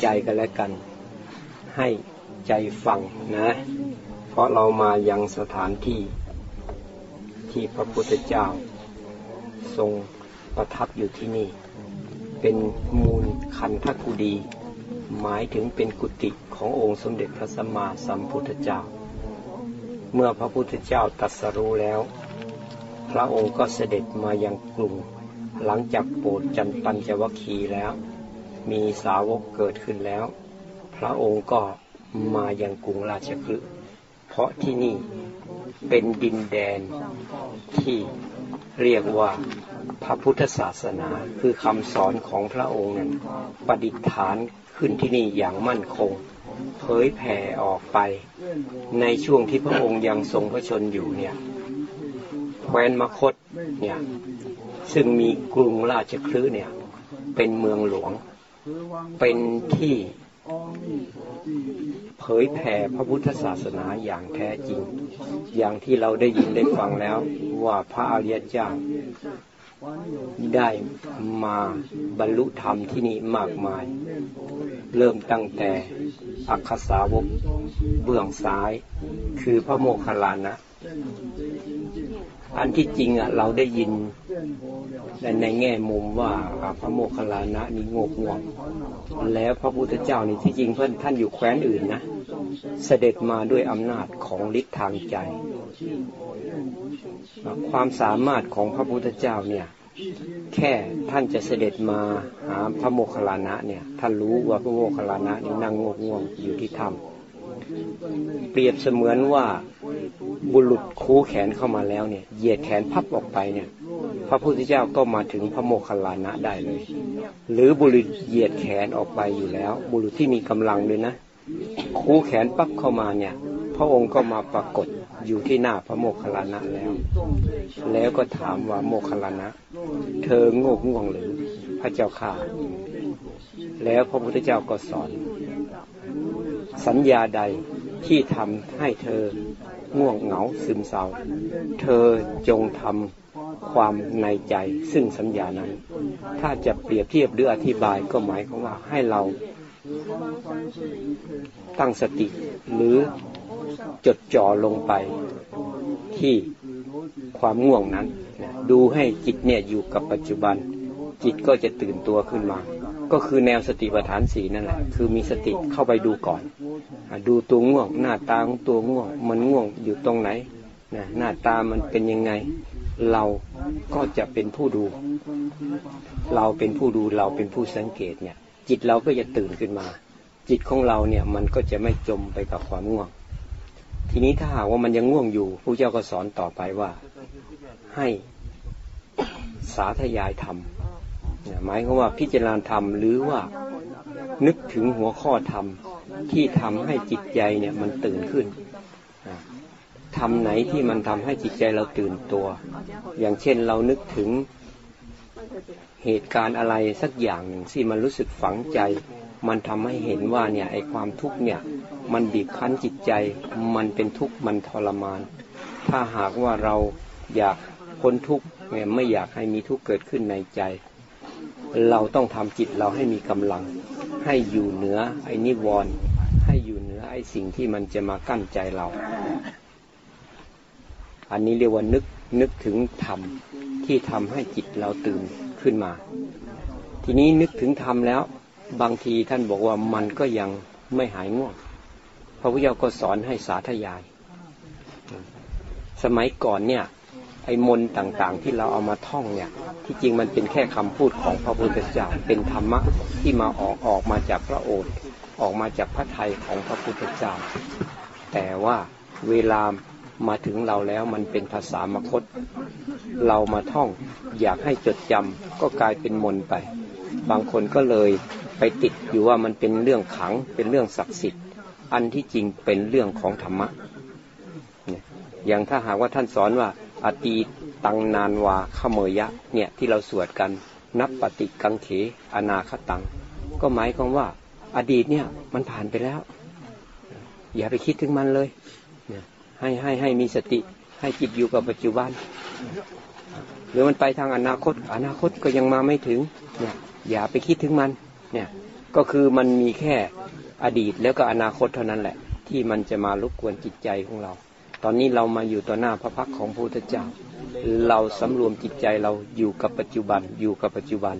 ใจกันและกัน ให้ใจฟังนะ เพราะเรามายังสถานที่ที่พระพุทธเจ้า ทรงประทับอยู่ที่นี่ เป็นมูลคันธกุดี หมายถึงเป็นกุฏิขององค์สมเด็จพระสัมมาสัมพุทธเจ้า เมื่อพระพุทธเจ้าตรัสรู้แล้ว พระองค์ก็เสด็จมายังกรุงหลังจากโปรดจันปัญจวคีแล้ว มีสาวกเกิดขึ้นแล้ว พระองค์ก็มายังกรุงราชคฤห์เพราะที่นี่เป็นดินแดนที่เรียกว่าพระพุทธศาสนาคือคำสอนของพระองค์นั้นประดิษฐานขึ้นที่นี่อย่างมั่นคง เผยแผ่ออกไป ในช่วงที่พระองค์ยังทรงพระชนอยู่เนี่ยแคว้นมคตเนี่ยซึ่งมีกรุงราชคฤห์เนี่ยเป็นเมืองหลวง เป็นที่เผยแผ่พระพุทธศาสนาอย่างแท้จริง อย่างที่เราได้ยินได้ฟังแล้วว่าพระอริยเจ้าได้มาบรรลุธรรมที่นี่มากมาย เริ่มตั้งแต่อักขสาวกเบื้องซ้าย คือพระโมคคัลลานะ อันที่จริงอะ เราได้ยิน ในแง่มุมว่าพระโมคคัลลานะนี่งกงวงแล้วพระพุทธเจ้านี่ที่จริงเพื่อนท่านอยู่แคว้นอื่นนะ เสด็จมาด้วยอำนาจของฤทธิ์ทางใจ ความสามารถของพระพุทธเจ้าเนี่ยแค่ท่านจะเสด็จมาหาพระโมคคัลลานะเนี่ยท่านรู้ว่าพระโมคคัลลานะนี่นั่งงกงวงอยู่ที่ถ้ำ เปรียบเสมือนว่าบุรุษคูแขนเข้ามาแล้วเนี่ย เหยียดแขนพับออกไปเนี่ย พระพุทธเจ้าก็มาถึงพระโมคคัลลานะได้เลย หรือบุรุษเหยียดแขนออกไปอยู่แล้ว บุรุษที่มีกำลังเลยนะคูแขนปั๊บเข้ามาเนี่ย พระองค์ก็มาปรากฏอยู่ที่หน้าพระโมคคัลลานะแล้ว แล้วก็ถามว่าโมคคัลลานะ เธอโง่ง่วงหรือพระเจ้าข่าแล้วพระพุทธเจ้าก็สอน สัญญาใดที่ทำให้เธอง่วงเหงาซึมเศร้า เธอจงทำความในใจซึ่งสัญญานั้น ถ้าจะเปรียบเทียบหรืออธิบายก็หมายความว่าให้เราตั้งสติหรือ จดจ่อลงไปที่ความง่วงนั้นดูให้จิตเนี่ยอยู่กับปัจจุบัน จิตก็จะตื่นตัวขึ้นมา ก็คือแนวสติปัฏฐานสีนั่นแหละ คือมีสติเข้าไปดูก่อน ดูตัวง่วง หน้าตาของตัวง่วง มันง่วงอยู่ตรงไหนนะหน้าตามันเป็นยังไง เราก็จะเป็นผู้ดู เราเป็นผู้ดูเราเป็นผู้สังเกตเนี่ย จิตเราก็จะตื่นขึ้นมา จิตของเราเนี่ยมันก็จะไม่จมไปกับความง่วง ทีนี้ถ้าหากว่ามันยังง่วงอยู่ผู้เจ้าก็สอนต่อไปว่า ให้สาธยายธรรมหมายความว่าพิจารณาธรรมหรือว่านึกถึงหัวข้อธรรมที่ทำให้จิตใจเนี่ยมันตื่นขึ้นทำไหนที่มันทำให้จิตใจเราตื่นตัว อย่างเช่นเรานึกถึงเหตุการณ์อะไรสักอย่างหนึ่งที่มันรู้สึกฝังใจ มันทำให้เห็นว่าเนี่ยไอความทุกข์เนี่ย มันบีบคั้นจิตใจ มันเป็นทุกข์มันทรมาน ถ้าหากว่าเราอยากพ้นทุกข์เนี่ยไม่อยากให้มีทุกข์เกิดขึ้นในใจ เราต้องทำจิตเราให้มีกำลัง ให้อยู่เหนือไอ้นิวรณ์ให้อยู่เหนือไอ้สิ่งที่มันจะมากั้นใจเรา อันนี้เรียกว่านึกนึกถึงธรรมที่ทำให้จิตเราตื่นขึ้นมา ทีนี้นึกถึงธรรมแล้ว บางทีท่านบอกว่ามันก็ยังไม่หายง่วง พระพุทธเจ้าก็สอนให้สาธยาย สมัยก่อนเนี่ย ไอ้มนต่างๆที่เราเอามาท่องเนี่ย ที่จริงมันเป็นแค่คำพูดของพระพุทธเจ้า เป็นธรรมะที่มาออกออกมาจากพระโอษฐ์ออกมาจากพระทัยของพระพุทธเจ้า แต่ว่าเวลามาถึงเราแล้วมันเป็นภาษามคต เรามาท่อง อยากให้จดจำก็กลายเป็นมนไป บางคนก็เลย ไปติดอยู่ว่ามันเป็นเรื่องขังเป็นเรื่องศักดิ์สิทธิ์ อันที่จริงเป็นเรื่องของธรรมะอย่างถ้าหากว่าท่านสอนว่าอตีตังนานวาขเมยะเนี่ยที่เราสวดกันนับปฏิกังเขอนาคตัง ก็หมายความว่า อดีตเนี่ยมันผ่านไปแล้ว อย่าไปคิดถึงมันเลยให้ให้ให้มีสติให้จิตอยู่กับปัจจุบัน หรือมันไปทางอนาคต อนาคตก็ยังมาไม่ถึง อย่าไปคิดถึงมัน เนี่ยก็คือมันมีแค่อดีตแล้วก็อนาคตเท่านั้นแหละ ที่มันจะมารบกวนจิตใจของเรา ตอนนี้เรามาอยู่ต่อหน้าพระพักของพระพุทธเจ้า เราสำรวมจิตใจเราอยู่กับปัจจุบันอยู่กับปัจจุบัน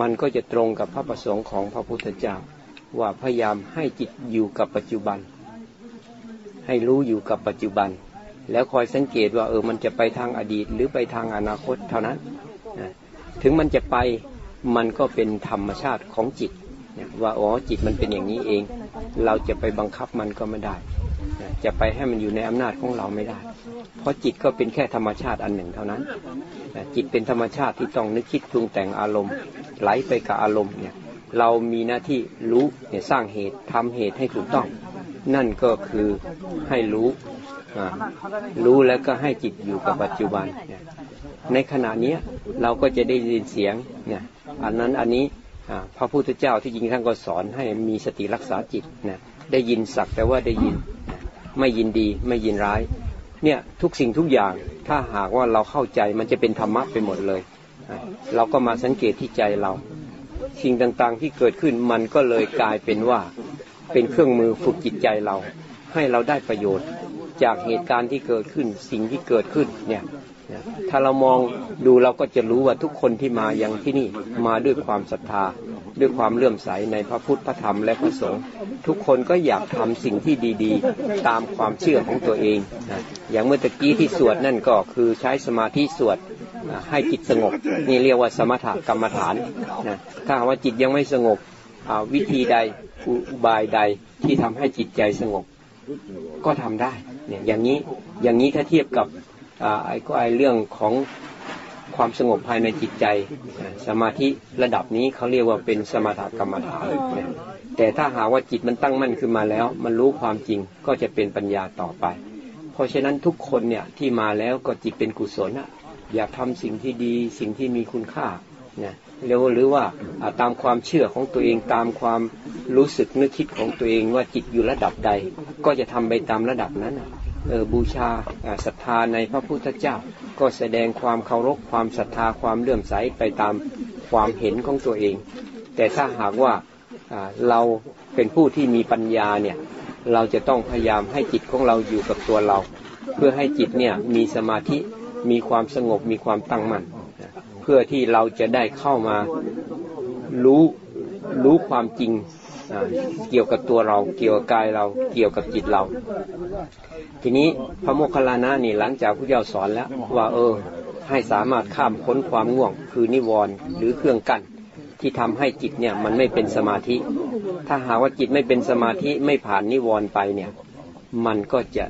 มันก็จะตรงกับพระประสงค์ของพระพุทธเจ้า ว่าพยายามให้จิตอยู่กับปัจจุบัน ให้รู้อยู่กับปัจจุบัน แล้วคอยสังเกตว่าเออมันจะไปทางอดีตหรือไปทางอนาคตเท่านั้นถึงมันจะไป มันก็เป็นธรรมชาติของจิตว่าอ๋อจิตมันเป็นอย่างนี้เอง เราจะไปบังคับมันก็ไม่ได้ จะไปให้มันอยู่ในอำนาจของเราไม่ได้ เพราะจิตก็เป็นแค่ธรรมชาติอันหนึ่งเท่านั้น จิตเป็นธรรมชาติที่ต้องนึกคิดปรุงแต่งอารมณ์ ไหลไปกับอารมณ์เนี่ย เรามีหน้าที่รู้เนี่ยสร้างเหตุทำเหตุให้ถูกต้อง นั่นก็คือให้รู้ รู้แล้วก็ให้จิตอยู่กับปัจจุบัน ในขณะนี้เราก็จะได้ยินเสียงเนี่ย อันนั้นอันนี้พระพุทธเจ้าที่จริงท่านก็สอนให้มีสติรักษาจิตนะได้ยินสักแต่ว่าได้ยินไม่ยินดีไม่ยินร้าย เนี่ยทุกสิ่งทุกอย่างถ้าหากว่าเราเข้าใจมันจะเป็นธรรมะไปหมดเลย เราก็มาสังเกตที่ใจเรา สิ่งต่างๆที่เกิดขึ้นมันก็เลยกลายเป็นว่าเป็นเครื่องมือฝึกจิตใจเรา ให้เราได้ประโยชน์ จากเหตุการณ์ที่เกิดขึ้นสิ่งที่เกิดขึ้นเนี่ย ถ้าเรามองดูเราก็จะรู้ว่าทุกคนที่มาอย่างที่นี่มาด้วยความศรัทธา ด้วยความเลื่อมใสในพระพุทธพระธรรมและพระสงฆ์ทุกคนก็อยากทำสิ่งที่ดีๆ ตามความเชื่อของตัวเองอย่างเมื่อตะกี้ที่สวดนั่นก็คือใช้สมาธิสวดให้จิตสงบ นี่เรียกว่าสมถกรรมฐานนะถ้าว่าจิตยังไม่สงบวิธีใดอุบายใดที่ทำให้จิตใจสงบ ก็ทำได้เนี่ยอย่างนี้อย่างนี้ถ้าเทียบกับ ไอ้ก็ไอ้เรื่องของความสงบภายในจิตใจ สมาธิระดับนี้เขาเรียกว่าเป็นสมถกรรมฐานแต่ถ้าหาว่าจิตมันตั้งมั่นขึ้นมาแล้ว มันรู้ความจริงก็จะเป็นปัญญาต่อไป เพราะฉะนั้นทุกคนเนี่ยที่มาแล้วก็จิตเป็นกุศลอะอยากทำสิ่งที่ดีสิ่งที่มีคุณค่าเนี่ยเรียกหรือว่าตามความเชื่อของตัวเองตามความรู้สึกนึกคิดของตัวเองว่าจิตอยู่ระดับใด ก็จะทำไปตามระดับนั้น บูชาศรัทธาในพระพุทธเจ้า ก็แสดงความเคารพความศรัทธาความเลื่อมใสไปตามความเห็นของตัวเอง แต่ถ้าหากว่าเราเป็นผู้ที่มีปัญญาเนี่ยเราจะต้องพยายามให้จิตของเราอยู่กับตัวเรา เพื่อให้จิตเนี่ยมีสมาธิมีความสงบมีความตั้งมั่นเพื่อที่เราจะได้เข้ามารู้รู้ความจริง เกี่ยวกับตัวเรา เกี่ยวกับกายเรา เกี่ยวกับจิตเรา ทีนี้พระโมคคัลลานะนี่หลังจากพระเจ้าสอนแล้ว ว่าเออ ให้สามารถข้ามพ้นความง่วง คือนิวรณ์หรือเครื่องกั้นที่ทำให้จิตเนี่ยมันไม่เป็นสมาธิ ถ้าหาว่าจิตไม่เป็นสมาธิไม่ผ่านนิวรณ์ไปเนี่ย มันก็จะ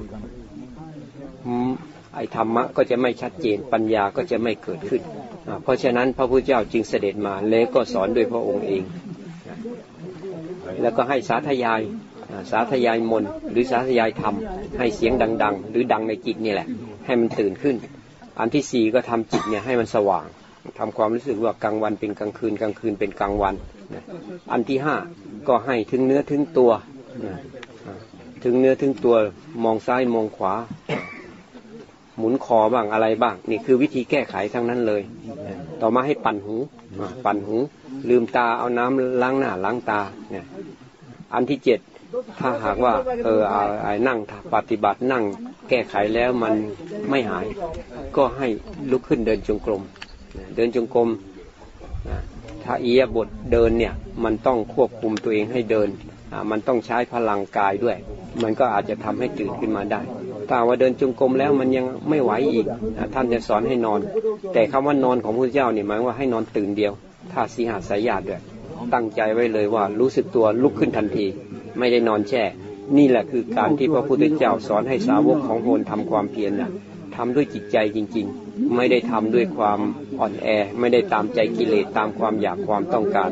ไอธรรมะก็จะไม่ชัดเจนปัญญาก็จะไม่เกิดขึ้น เพราะฉะนั้นพระพุทธเจ้าจึงเสด็จมาแล้วก็สอนโดยพระองค์เอง แล้วก็ให้สาธยายสาธยายมนหรือสาธยายธรรมให้เสียงดัง ๆ หรือดังในจิตนี่แหละ ให้มันตื่นขึ้น อันที่สี่ก็ทำจิตเนี่ยให้มันสว่างทำความรู้สึกว่ากลางวันเป็นกลางคืนกลางคืนเป็นกลางวันอันที่ห้าก็ให้ถึงเนื้อถึงตัวถึงเนื้อถึงตัวมองซ้ายมองขวา หมุนคอบ้างอะไรบ้าง นี่คือวิธีแก้ไขทั้งนั้นเลย ต่อมาให้ปั่นหูปั่นหู ลืมตาเอาน้ำล้างหน้าล้างตาเนี่ยอันที่เจ็ดถ้าหากว่าเออไอ้นั่งปฏิบัตินั่งแก้ไขแล้วมันไม่หาย ก็ให้ลุกขึ้นเดินจงกรมเดินจงกรมถ้าเอียบทเดินเนี่ยมันต้องควบคุมตัวเองให้เดินมันต้องใช้พลังกายด้วย มันก็อาจจะทำให้ตื่นขึ้นมาได้ ถ้าว่าเดินจงกรมแล้วมันยังไม่ไหวอีก ท่านจะสอนให้นอน แต่คำว่านอนของพระเจ้าเนี่ยหมายว่าให้นอนตื่นเดียวถ้าสีหาสายญาติด้วยตั้งใจไว้เลยว่ารู้สึกตัวลุกขึ้นทันที ไม่ได้นอนแช่ นี่แหละคือการที่พระพุทธเจ้าสอนให้สาวกของโหนทำความเพียรนะทำด้วยจิตใจจริง ๆ ไม่ได้ทำด้วยความอ่อนแอ ไม่ได้ตามใจกิเลสตามความอยากความต้องการ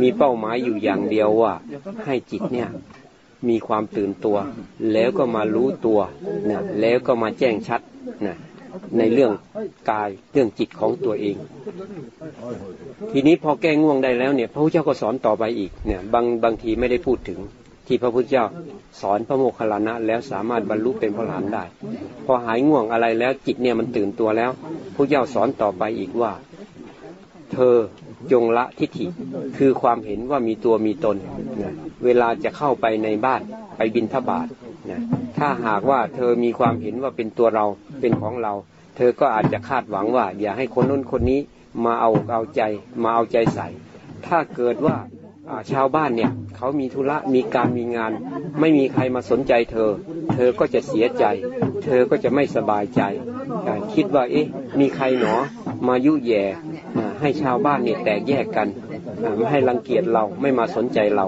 มีเป้าหมายอยู่อย่างเดียวว่าให้จิตเนี่ย มีความตื่นตัว แล้วก็มารู้ตัวนะแล้วก็มาแจ้งชัดนะในเรื่องกายเรื่องจิตของตัวเอง ทีนี้พอแก้ง่วงได้แล้วเนี่ย พระพุทธเจ้าก็สอนต่อไปอีกเนี่ยบางบางทีไม่ได้พูดถึง ที่พระพุทธเจ้าสอนพระโมคคัลลานะแล้วสามารถบรรลุเป็นพระหลานได้ พอหายง่วงอะไรแล้วจิตเนี่ยมันตื่นตัวแล้วพระเจ้าสอนต่อไปอีกว่า เธอ จงละทิฏฐิคือความเห็นว่ามีตัวมีตนนะเวลาจะเข้าไปในบ้านไปบินทบาทนะถ้าหากว่าเธอมีความเห็นว่าเป็นตัวเราเป็นของเรา เธอก็อาจจะคาดหวังว่า อย่าให้คนนู้นคนนี้มาเอาเอาใจมาเอาใจใส่ ถ้าเกิดว่า ชาวบ้านเนี่ยเขามีธุระมีการมีงาน ไม่มีใครมาสนใจเธอ เธอก็จะเสียใจ เธอก็จะไม่สบายใจ คิดว่าเอ๊ะมีใครหนอมายุแย่ให้ชาวบ้านเนี่ยแตกแยกกันไม่ให้รังเกียจเราไม่มาสนใจเรา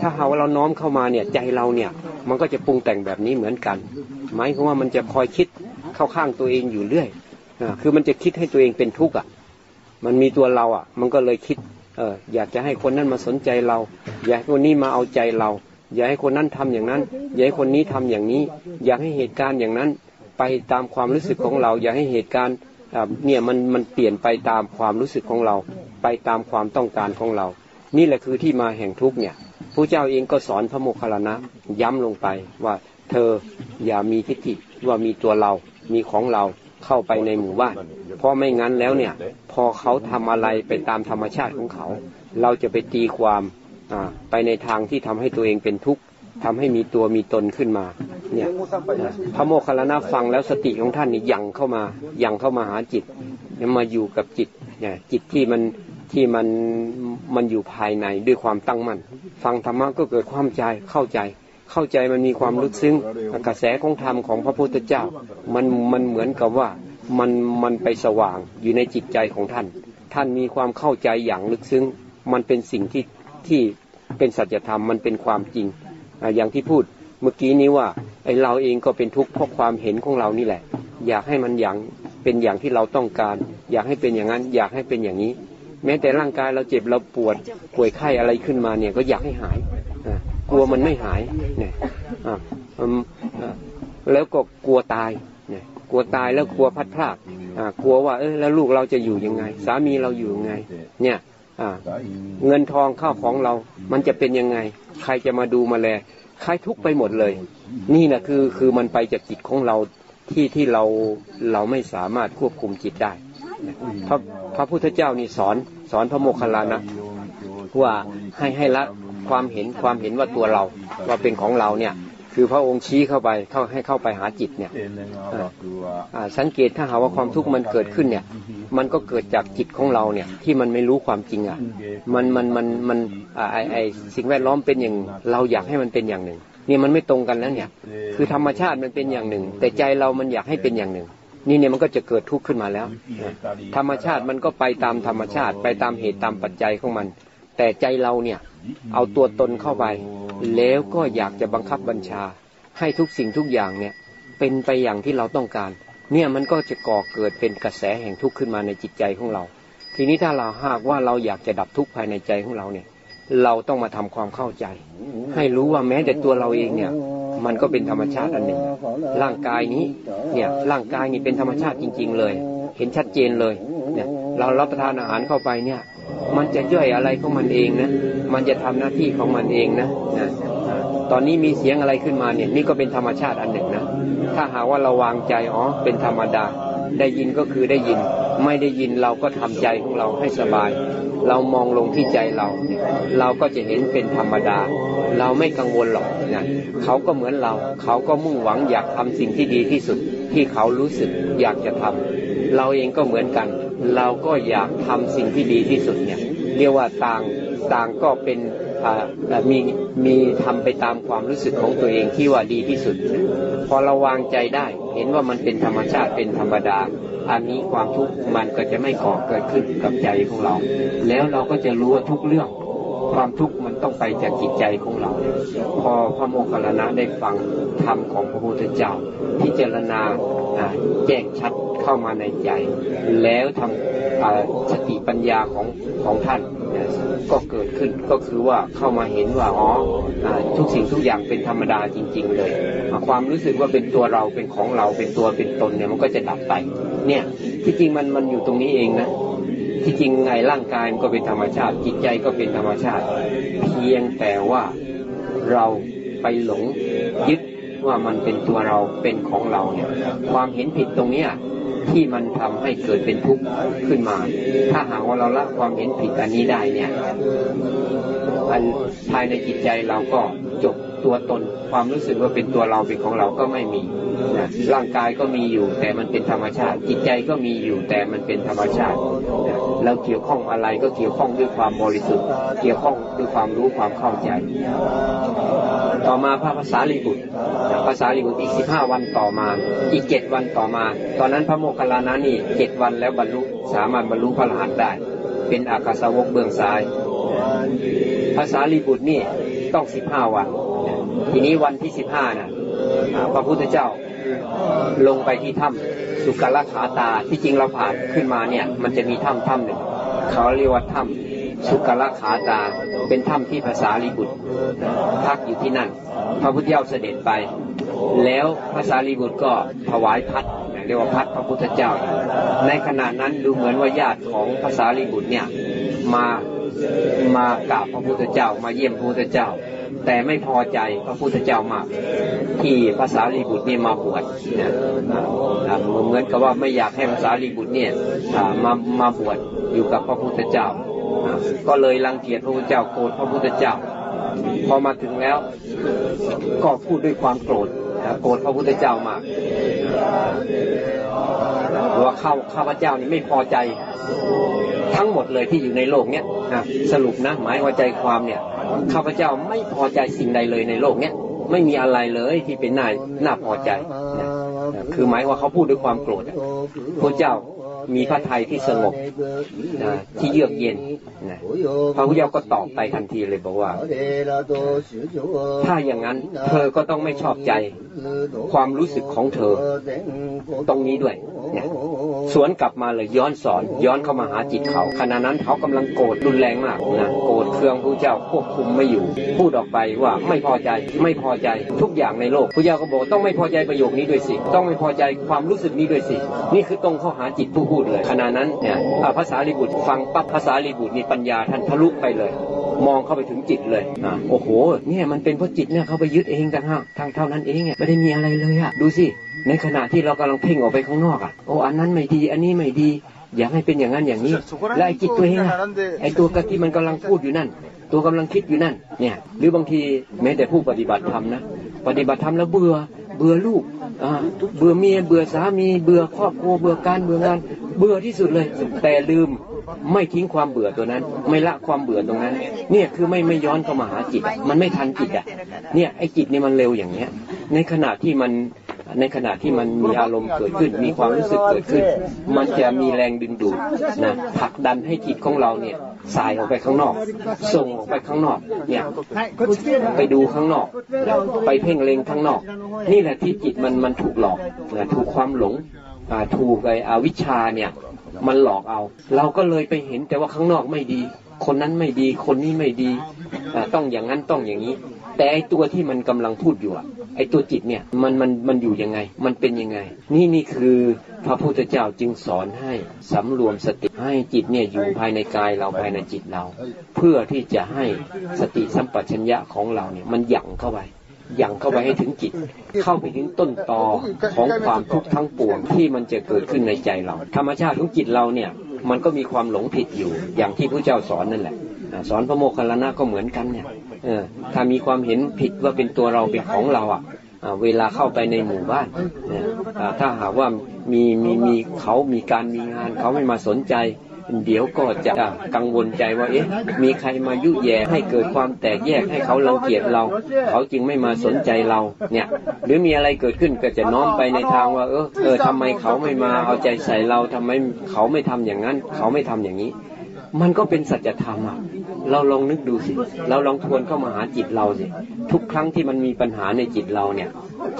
ถ้าหาว่าเราน้อมเข้ามาเนี่ยใจเราเนี่ยมันก็จะปรุงแต่งแบบนี้เหมือนกันหมายความว่ามันจะคอยคิดเข้าข้างตัวเองอยู่เรื่อยคือมันจะคิดให้ตัวเองเป็นทุกข์อะ มันมีตัวเราอะ มันก็เลยคิด อออยากจะให้คนนั้นมาสนใจเรา อยากให้คนนี้มาเอาใจเรา อยากให้คนนั้นทำอย่างนั้น อยากให้คนนี้ทำอย่างนี้ อยากให้เหตุการณ์อย่างนั้น ไปตามความรู้สึกของเรา อยากให้เหตุการณ์เนี่ยมันมันเปลี่ยนไปตามความรู้สึกของเรา ไปตามความต้องการของเรา นี่แหละคือที่มาแห่งทุกเนี่ยพระเจ้าเองก็สอนพระโมคคัลลานะย้ำลงไปว่าเธออย่ามีทิฏฐิว่ามีตัวเรา มีของเรา เข้าไปในหมู่บ้าน เพราะไม่งั้นแล้วเนี่ย พอเขาทำอะไรไปตามธรรมชาติของเขา เราจะไปตีความไปในทางที่ทำให้ตัวเองเป็นทุกข์ทำให้มีตัวมีตนขึ้นมา เนี่ยพระโมคคัลลานะฟังแล้วสติของท่านนี่ยังเข้ามายังเข้ามาหาจิตมาอยู่กับจิตเนี่ยจิตที่มันที่มันมันอยู่ภายในด้วยความตั้งมั่นฟังธรรมะก็เกิดความใจเข้าใจ เข้าใจมันมีความลึกซึ้งกระแสของธรรมของพระพุทธเจ้า มันมันเหมือนกับว่ามันมันไปสว่างอยู่ในจิตใจของท่าน ท่านมีความเข้าใจอย่างลึกซึ้ง มันเป็นสิ่งที่ที่เป็นสัจธรรมมันเป็นความจริง อย่างที่พูดเมื่อกี้นี้ว่าไอเราเองก็เป็นทุกข์เพราะความเห็นของเรานี่แหละ อยากให้มันอย่างเป็นอย่างที่เราต้องการ อยากให้เป็นอย่างนั้น อยากให้เป็นอย่างนี้ แม้แต่ร่างกายเราเจ็บเราปวดป่วยไข้อะไรขึ้นมาเนี่ยก็อยากให้หาย กลัวมันไม่หาย เนี่ยแล้วก็กลัวตายนี่กลัวตายแล้วกลัวพัดพลาดกลัวว่า เออแล้วลูกเราจะอยู่ยังไง สามีเราอยู่ยังไง เนี่ยเงินทองข้าวของเรา มันจะเป็นยังไง ใครจะมาดูมาแลใครทุกไปหมดเลย นี่นะคือคือมันไปจากจิตของเราที่ที่เราเราไม่สามารถควบคุมจิตได้พระพระพุทธเจ้านี่สอน สอนพระโมคคัลลานะว่าให้ให้ละ ความเห็นความเห็นว่าตัวเราว่าเป็นของเราเนี่ย คือพระองค์ชี้เข้าไปเข้าให้เข้าไปหาจิตเนี่ยสังเกตถ้าหาว่าความทุกข์มันเกิดขึ้นเนี่ย มันก็เกิดจากจิตของเราเนี่ย ที่มันไม่รู้ความจริงอะ มันมันมันมันไอไอสิ่งแวดล้อมเป็นอย่างเราอยากให้มันเป็นอย่างหนึ่งเนี่ยมันไม่ตรงกันแล้วเนี่ย คือธรรมชาติมันเป็นอย่างหนึ่ง แต่ใจเรามันอยากให้เป็นอย่างหนึ่งนี่เนี่ยมันก็จะเกิดทุกข์ขึ้นมาแล้ว ธรรมชาติมันก็ไปตามธรรมชาติ ไปตามเหตุตามปัจจัยของมัน แต่ใจเราเนี่ย เอาตัวตนเข้าไป แล้วก็อยากจะบังคับบัญชา ให้ทุกสิ่งทุกอย่างเนี่ย เป็นไปอย่างที่เราต้องการ เนี่ยมันก็จะก่อเกิดเป็นกระแสแห่งทุกข์ขึ้นมาในจิตใจของเรา ทีนี้ถ้าเราหากว่าเราอยากจะดับทุกข์ภายในใจของเราเนี่ย เราต้องมาทำความเข้าใจ ให้รู้ว่าแม้แต่ตัวเราเองเนี่ยมันก็เป็นธรรมชาติอันหนึ่ง ร่างกายนี้ เนี่ย ร่างกายนี้เป็นธรรมชาติจริง ๆ เลย เห็นชัดเจนเลย เนี่ย เรารับประทานอาหารเข้าไปเนี่ย มันจะย่อยอะไรของมันเองนะ มันจะทำหน้าที่ของมันเองนะนะตอนนี้มีเสียงอะไรขึ้นมาเนี่ย นี่ก็เป็นธรรมชาติอันหนึ่งนะ ถ้าหาว่าเราวางใจอ๋อเป็นธรรมดา ได้ยินก็คือได้ยิน ไม่ได้ยินเราก็ทำใจของเราให้สบาย เรามองลงที่ใจเรา เราก็จะเห็นเป็นธรรมดา เราไม่กังวลหรอกนะเขาก็เหมือนเรา เขาก็มุ่งหวังอยากทำสิ่งที่ดีที่สุด ที่เขารู้สึกอยากจะทำเราเองก็เหมือนกัน เราก็อยากทำสิ่งที่ดีที่สุดเนี่ยเรียกว่าต่างต่างก็เป็นมีมีทำไปตามความรู้สึกของตัวเองที่ว่าดีที่สุด พอเราวางใจได้ เห็นว่ามันเป็นธรรมชาติเป็นธรรมดา อันนี้ความทุกข์มันก็จะไม่ก่อเกิดขึ้นกับใจของเรา แล้วเราก็จะรู้ว่าทุกเรื่อง ความทุกข์มันต้องไปจากจิตใจของเรา พอพระโมคคัลลานะได้ฟังธรรมของพระพุทธเจ้าพิจารณาแจ้งชัด เข้ามาในใจ แล้วทำสติปัญญาของของท่านก็เกิดขึ้นก็คือว่าเข้ามาเห็นว่าอ๋อทุกสิ่งทุกอย่างเป็นธรรมดาจริง ๆ เลย ความรู้สึกว่าเป็นตัวเราเป็นของเราเป็นตัวเป็นตนเนี่ยมันก็จะดับไป เนี่ยที่จริงมันมันอยู่ตรงนี้เองนะที่จริงไงร่างกายมันก็เป็นธรรมชาติ จิตใจก็เป็นธรรมชาติ เพียงแต่ว่าเราไปหลงยึดว่ามันเป็นตัวเราเป็นของเราเนี่ย ความเห็นผิดตรงเนี้ย ที่มันทำให้เกิดเป็นทุกข์ขึ้นมา ถ้าหากว่าเราละความเห็นผิดอันนี้ได้เนี่ยอันภายในจิตใจเราก็จบตัวตนความรู้สึกว่าเป็นตัวเราเป็นของเราก็ไม่มีนะร่างกายก็มีอยู่ แต่มันเป็นธรรมชาติ จิตใจก็มีอยู่แต่มันเป็นธรรมชาตินะเราเกี่ยวข้องอะไรก็เกี่ยวข้องด้วยความบริสุทธิ์ เกี่ยวข้องด้วยความรู้ความเข้าใจ ต่อมาพระภาษาลีบุตรภาษาลีบุตรอีกสิบห้าวันต่อมา อีกเจ็ดวันต่อมา ตอนนั้นพระโมคคัลลานะนี่เจ็ดวันแล้วบรรลุสามารถบรรลุพระอรหันต์ได้ เป็นอากาสาวกเบื้องซ้าย ภาษาลีบุตรนี่ต้องสิบห้าวัน ทีนี้วันที่สิบห้าน่ะพระพุทธเจ้าลงไปที่ถ้ำสุกลขาตาที่จริงเราผ่านขึ้นมาเนี่ย มันจะมีถ้ำถ้ำหนึ่งเขาเรียกว่าถ้ำ สุกลขาตา เป็นถ้ำที่ภาษาลีบุตรพักอยู่ที่นั่น พระพุทธเจ้าเสด็จไป แล้วภาษาลีบุตรก็ถวายพัดเรียกว่าพัดพระพุทธเจ้า ในขณะนั้นดูเหมือนว่าญาติของภาษาลีบุตรเนี่ยมามากราบพระพุทธเจ้ามาเยี่ยมพระพุทธเจ้า แต่ไม่พอใจพระพุทธเจ้ามาก ที่ภาษาลีบุตรนี่มาบวชเนี่ยเหมือนกับว่าไม่อยากให้ภาษาลีบุตรเนี่ยมามาบวชอยู่กับพระพุทธเจ้า ก็เลยรังเกียจพระพุทธเจ้าโกรธพระพุทธเจ้า พอมาถึงแล้ว ก็พูดด้วยความโกรธโกรธพระพุทธเจ้ามากว่าข้าข้าพเจ้านี่ไม่พอใจ ทั้งหมดเลยที่อยู่ในโลกเนี้ยสรุปนะหมายว่าใจความเนี่ยข้าพเจ้าไม่พอใจสิ่งใดเลยในโลกเนี้ยไม่มีอะไรเลยที่เป็นน่าน่าพอใจนะคือหมายว่าเขาพูดด้วยความโกรธพระเจ้า มีพระทัยที่สงบนะที่เยือกเย็นนะพระพุทธเจ้าก็ตอบไปทันทีเลยบอกว่า ถ้าอย่างนั้นเธอก็ต้องไม่ชอบใจ ความรู้สึกของเธอ ตรงนี้ด้วยเนี่ย สวนกลับมาเลยย้อนสอน ย้อนเข้ามาหาจิตเขาขณะนั้นเขากำลังโกรธรุนแรงมากนะโกรธเคืองพระเจ้าควบคุมไม่อยู่ พูดออกไปว่าไม่พอใจไม่พอใจทุกอย่างในโลกพระเจ้าก็บอกต้องไม่พอใจประโยคนี้ด้วยสิ ต้องไม่พอใจความรู้สึกนี้ด้วยสิ นี่คือตรงเข้าหาจิตผู้พูดเลยขณะนั้นเนี่ยภาษาลิบุตรฟังปั๊บภาษาลิบุตรนี่ปัญญาท่านทะลุไปเลยมองเข้าไปถึงจิตเลยอะโอ้โห เนี่ยมันเป็นเพราะจิตเนี่ยเขาไปยึดเองกันฮะทางเท่านั้นเองอะไม่ได้มีอะไรเลยอะดูสิ ในขณะที่เรากำลังเพ่งออกไปข้างนอกอะโอ้อันนั้นไม่ดี อันนี้ไม่ดี อยากให้เป็นอย่างนั้นอย่างนี้ และไอ้จิตตัวเองอะไอ้ตัวกะที่มันกำลังพูดอยู่นั่น ตัวกำลังคิดอยู่นั่น เนี่ย หรือบางทีแม้แต่ผู้ปฏิบัติธรรมนะ ปฏิบัติธรรมแล้วเบื่อ เบื่อลูกอ่าเบื่อเมีย เบื่อสามี เบื่อครอบครัว เบื่อการ เบื่องาน เบื่อที่สุดเลย แต่ลืมไม่ทิ้งความเบื่อตัวนั้น ไม่ละความเบื่อตรงนั้น เนี่ยคือไม่ไม่ย้อนเข้ามาหาจิตอะมันไม่ทันจิตอะ เนี่ยไอ้จิตเนี่ยมันเร็วอย่างเนี้ย ในขณะที่มัน ในขณะที่มันมีอารมณ์เกิดขึ้น มีความรู้สึกเกิดขึ้น มันจะมีแรงดึงดูดนะผลักดันให้จิตของเราเนี่ยสายออกไปข้างนอก ส่งออกไปข้างนอก เนี่ย ไปดูข้างนอก ไปเพ่งเล็งข้างนอก นี่แหละที่จิตมันมันถูกหลอกนะถูกความหลงอ่าถูกไอ้อวิชชาเนี่ย มันหลอกเอา เราก็เลยไปเห็นแต่ว่าข้างนอกไม่ดี คนนั้นไม่ดี คนนี้ไม่ดีอ่าต้องอย่างนั้นต้องอย่างนี้ แต่ไอตัวที่มันกำลังพูดอยู่ไอตัวจิตเนี่ยมันมันมันอยู่ยังไง มันเป็นยังไง นี่นี่คือพระพุทธเจ้าจึงสอนให้สำรวมสติให้จิตเนี่ยอยู่ภายในกายเราภายในจิตเรา เพื่อที่จะให้สติสัมปชัญญะของเราเนี่ยมันหยั่งเข้าไปหยั่งเข้าไปให้ถึงจิต เข้าไปถึงต้นตอของความทุกข์ทั้งปวงที่มันจะเกิดขึ้นในใจเรา ธรรมชาติของจิตเราเนี่ยมันก็มีความหลงผิดอยู่ อย่างที่พระเจ้าสอนนั่นแหละ สอนพระโมคคัลลานะก็เหมือนกันเนี่ย ถ้ามีความเห็นผิดว่าเป็นตัวเราเป็นของเราอะเวลาเข้าไปในหมู่บ้านเนี่ยถ้าหากว่ามีมีมีเขามีการมีงานเขาไม่มาสนใจ เดี๋ยวก็จะกังวลใจว่าเอ๊ะมีใครมายุแย่ให้เกิดความแตกแยกให้เขารังเกียจเรา เขาจึงไม่มาสนใจเราเนี่ย หรือมีอะไรเกิดขึ้นก็จะน้อมไปในทางว่า เออเออทำไมเขาไม่มาเอาใจใส่เราทำไมเขาไม่ทำอย่างนั้น เขาไม่ทำอย่างนี้ มันก็เป็นสัจธรรมอะ เราลองนึกดูสิ เราลองทวนเข้ามาหาจิตเราสิ ทุกครั้งที่มันมีปัญหาในจิตเราเนี่ย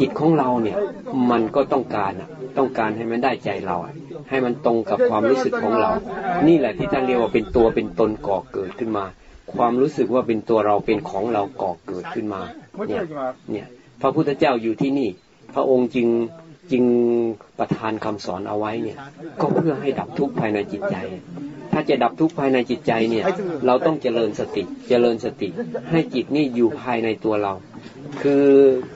จิตของเราเนี่ย มันก็ต้องการอะ ต้องการให้มันได้ใจเราอะ ให้มันตรงกับความรู้สึกของเรา นี่แหละที่ท่านเรียกว่าเป็นตัวเป็นตนก่อเกิดขึ้นมา ความรู้สึกว่าเป็นตัวเราเป็นของเราก่อเกิดขึ้นมา เนี่ย เนี่ย พระพุทธเจ้าอยู่ที่นี่ พระองค์จึงจึงประทานคำสอนเอาไว้เนี่ย ก็เพื่อให้ดับทุกข์ภายในจิตใจ ถ้าจะดับทุกข์ภายในจิตใจเนี่ย เราต้องเจริญสติ เจริญสติ ให้จิตนี่อยู่ภายในตัวเรา คือ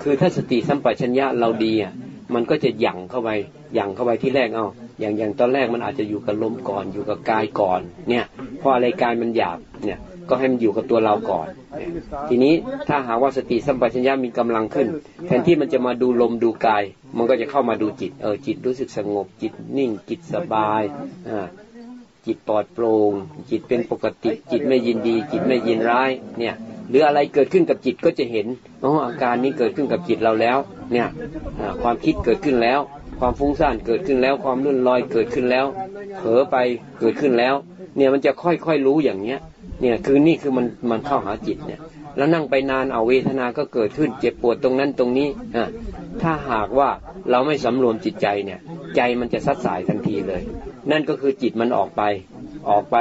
คือถ้าสติสัมปชัญญะเราดีอะมันก็จะหยั่งเข้าไปหยั่งเข้าไปที่แรกเอาอย่างอย่างตอนแรกมันอาจจะอยู่กับลมก่อนอยู่กับกายก่อนเนี่ยเพราะอะไรกายมันหยาบเนี่ยก็ให้มันอยู่กับตัวเราก่อน ทีนี้ถ้าหาว่าสติสัมปชัญญะมีกำลังขึ้น แทนที่มันจะมาดูลมดูกาย มันก็จะเข้ามาดูจิต เออจิตรู้สึกสงบจิตนิ่งจิตสบายอ่า จิตปลอดโปร่งจิตเป็นปกติ จิตไม่ยินดี จิตไม่ยินร้าย เนี่ย หรืออะไรเกิดขึ้นกับจิตก็จะเห็นอ๋ออาการนี้เกิดขึ้นกับจิตเราแล้ว เนี่ยความคิดเกิดขึ้นแล้ว ความฟุ้งซ่านเกิดขึ้นแล้ว ความลื่นลอยเกิดขึ้นแล้วเผลอไปเกิดขึ้นแล้ว เนี่ยมันจะค่อยๆรู้อย่างเนี้ย เนี่ยคือนี่คือมันมันเข้าหาจิตเนี่ย แล้วนั่งไปนานเอาเวทนาก็เกิดขึ้นเจ็บปวดตรงนั้นตรงนี้อะถ้าหากว่าเราไม่สำรวมจิตใจเนี่ย ใจมันจะซัดสายทันทีเลย นั่นก็คือจิตมันออกไป ออกไป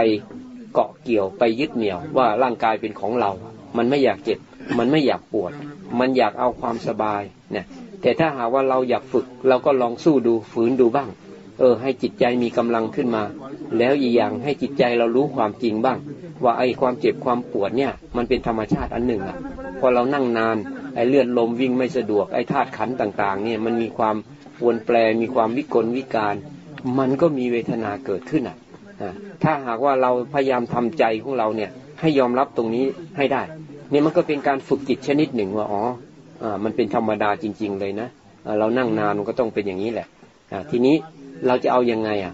เกาะเกี่ยวไปยึดเหนี่ยวว่าร่างกายเป็นของเรา มันไม่อยากเจ็บ มันไม่อยากปวด มันอยากเอาความสบายเนี่ยแต่ถ้าหากว่าเราอยากฝึก เราก็ลองสู้ดูฝืนดูบ้าง เออ ให้จิตใจมีกำลังขึ้นมา แล้วอีกอย่างให้จิตใจเรารู้ความจริงบ้าง ว่าไอ้ความเจ็บความปวดเนี่ย มันเป็นธรรมชาติอันหนึ่งอะพอเรานั่งนานไอ้เลือดลมวิ่งไม่สะดวกไอ้ธาตุขันต่างๆ เนี่ยมันมีความวนแปรมีความวิกลวิการ มันก็มีเวทนาเกิดขึ้นอะถ้าหากว่าเราพยายามทำใจของเราเนี่ย ให้ยอมรับตรงนี้ให้ได้ เนี่ยมันก็เป็นการฝึกจิตชนิดหนึ่งว่าอ๋ออมันเป็นธรรมดาจริง ๆ เลยนะเรานั่งนานมันก็ต้องเป็นอย่างนี้แหละทีนี้เราจะเอายังไงอะ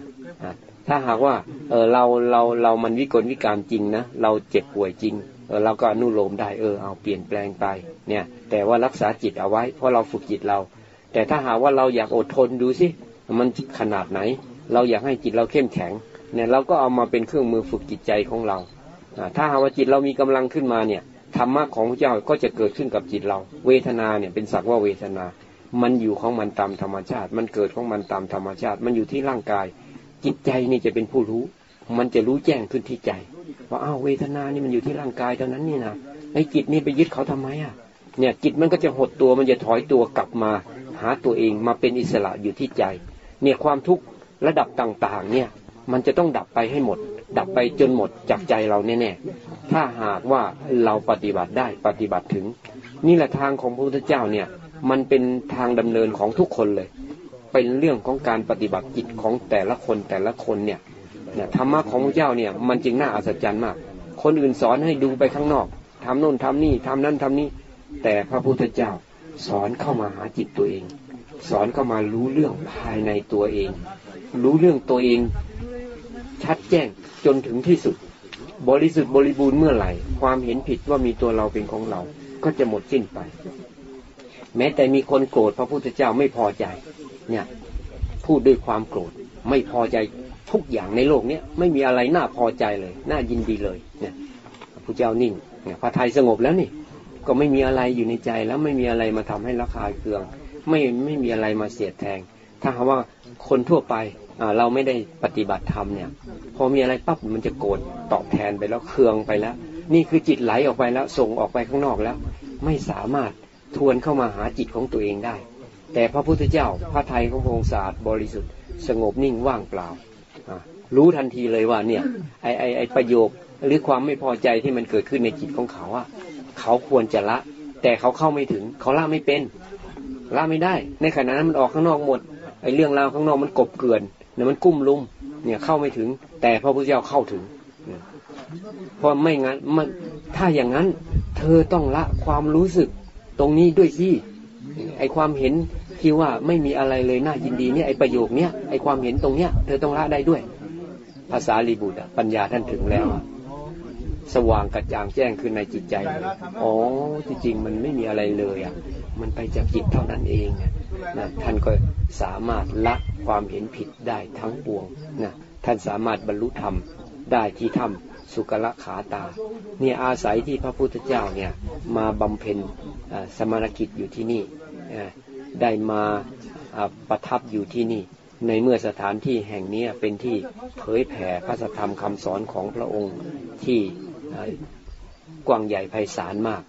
ถ้าหากว่าเออเราเราเรามันวิกลวิการจริงนะเราเจ็บป่วยจริงเออเราก็อนุโลมได้เออเอาเปลี่ยนแปลงไปเนี่ย แต่ว่ารักษาจิตเอาไว้ เพราะเราฝึกจิตเรา แต่ถ้าหากว่าเราอยากอดทนดูสิ มันขนาดไหน เราอยากให้จิตเราเข้มแข็งเนี่ยเราก็เอามาเป็นเครื่องมือฝึกจิตใจของเรา ถ้าหากว่าจิตเรามีกำลังขึ้นมาเนี่ยธรรมะของพระเจ้าก็จะเกิดขึ้นกับจิตเรา เวทนาเนี่ยเป็นสักว่าเวทนา มันอยู่ของมันตามธรรมชาติ มันเกิดของมันตามธรรมชาติ มันอยู่ที่ร่างกาย จิตใจนี่จะเป็นผู้รู้ มันจะรู้แจ้งขึ้นที่ใจว่าอ้าวเวทนานี่มันอยู่ที่ร่างกายเท่านั้นนี่นะไอ้จิตนี่ไปยึดเขาทำไมอะเนี่ยจิตมันก็จะหดตัวมันจะถอยตัวกลับมา หาตัวเองมาเป็นอิสระอยู่ที่ใจ เนี่ยความทุกข์ระดับต่างๆ เนี่ย มันจะต้องดับไปให้หมด ดับไปจนหมดจากใจเราแน่ๆถ้าหากว่าเราปฏิบัติได้ปฏิบัติถึง นี่แหละทางของพระพุทธเจ้าเนี่ย มันเป็นทางดำเนินของทุกคนเลย เป็นเรื่องของการปฏิบัติจิตของแต่ละคนแต่ละคนเนี่ยธรรมะของพระเจ้าเนี่ยมันจึงน่าอัศจรรย์มาก คนอื่นสอนให้ดูไปข้างนอกทำโน่นทำนี่ทำนั่นทำนี้แต่พระพุทธเจ้าสอนเข้ามาหาจิตตัวเอง สอนเข้ามารู้เรื่องภายในตัวเอง รู้เรื่องตัวเอง ชัดแจ้งจนถึงที่สุด บริสุทธิ์บริบูรณ์เมื่อไหร่ ความเห็นผิดว่ามีตัวเราเป็นของเรา ก็จะหมดสิ้นไป แม้แต่มีคนโกรธพระพุทธเจ้าไม่พอใจ เนี่ย พูดด้วยความโกรธ ไม่พอใจทุกอย่างในโลกเนี้ยไม่มีอะไรน่าพอใจเลย น่ายินดีเลย เนี่ยพระพุทธเจ้านิ่งเนี่ยพระไทยสงบแล้วนี่ ก็ไม่มีอะไรอยู่ในใจแล้วไม่มีอะไรมาทำให้ราคาเคือง ไม่ไม่มีอะไรมาเสียดแทง ถ้าหากว่าคนทั่วไปเราไม่ได้ปฏิบัติธรรมเนี่ย พอมีอะไรปั๊บมันจะโกรธตอบแทนไปแล้วเคืองไปแล้ว นี่คือจิตไหลออกไปแล้วส่งออกไปข้างนอกแล้ว ไม่สามารถทวนเข้ามาหาจิตของตัวเองได้ แต่พระพุทธเจ้าพระไทยของพระองค์ศาสตร์บริสุทธิ์ สงบนิ่งว่างเปล่ารู้ทันทีเลยว่าเนี่ยไอไอไอประโยคหรือความไม่พอใจที่มันเกิดขึ้นในจิตของเขาอะเขาควรจะละ แต่เขาเข้าไม่ถึง เขาละไม่เป็น ละไม่ได้ ในขณะนั้นมันออกข้างนอกหมดไอ้เรื่องราวข้างนอกมันกบเกลื่อนเนี่ยมันกุ้มลุม เนี่ยเข้าไม่ถึง แต่พระพุทธเจ้าเข้าถึงเพราะไม่งั้นมันถ้าอย่างนั้น เธอต้องละความรู้สึกตรงนี้ด้วยสิไอความเห็นที่ว่าไม่มีอะไรเลยน่ายินดีเนี่ยไอประโยคเนี้ยไอความเห็นตรงเนี้ยเธอต้องละได้ด้วย ภาษาลีบุตรปัญญาท่านถึงแล้วสว่างกระจ่างแจ้งขึ้นในจิตใจอ๋อจริงมันไม่มีอะไรเลยอะ มันไปจากจิตเท่านั้นเองนะท่านก็สามารถละความเห็นผิดได้ทั้งปวงนะท่านสามารถบรรลุธรรมได้ที่ถ้ำสุกละขาตา เนี่ยอาศัยที่พระพุทธเจ้าเนี่ยมาบำเพ็ญสมณกิจอยู่ที่นี่ได้มาประทับอยู่ที่นี่ ในเมื่อสถานที่แห่งนี้เป็นที่เผยแผ่พระธรรมคำสอนของพระองค์ที่กว้างใหญ่ไพศาลมาก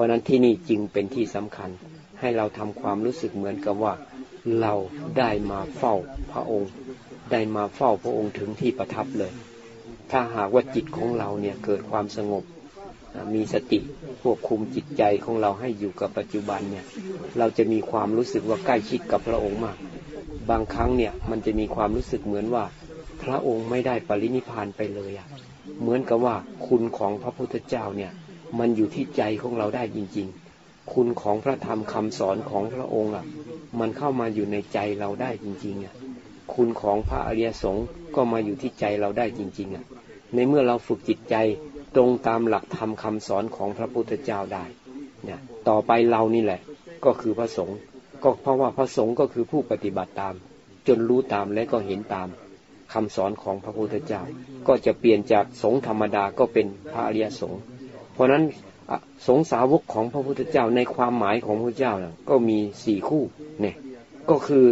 ราะนั้นที่นี่จึงเป็นที่สำคัญ ให้เราทำความรู้สึกเหมือนกับว่า เราได้มาเฝ้าพระองค์ ได้มาเฝ้าพระองค์ถึงที่ประทับเลย ถ้าหากว่าจิตของเราเนี่ยเกิดความสงบ มีสติควบคุมจิตใจของเราให้อยู่กับปัจจุบันเนี่ย เราจะมีความรู้สึกว่าใกล้ชิดกับพระองค์มาก บางครั้งเนี่ยมันจะมีความรู้สึกเหมือนว่า พระองค์ไม่ได้ปรินิพานไปเลยอะ่ะเหมือนกับว่าคุณของพระพุทธเจ้าเนี่ย มันอยู่ที่ใจของเราได้จริง ๆ คุณของพระธรรมคำสอนของพระองค์อะ มันเข้ามาอยู่ในใจเราได้จริง ๆ อะ คุณของพระอริยสงฆ์ก็มาอยู่ที่ใจเราได้จริง ๆ อะ ในเมื่อเราฝึกจิตใจตรงตามหลักธรรมคาสอนของพระพุทธเจ้าได้เนี่ยต่อไปเรานี่แหละ ก็คือพระสงฆ์ก็เพราะว่าพระสงฆ์ก็คือผู้ปฏิบัติตาม จนรู้ตามและก็เห็นตามคำสอนของพระพุทธเจ้า ก็จะเปลี่ยนจากสงฆ์ธรรมดาก็เป็นพระอริยสงฆ์ ราะนั้นสงสาวกของพระพุทธเจ้าในความหมายของพระเจ้านะก็มีสี่คู่เนี่ยก็คือ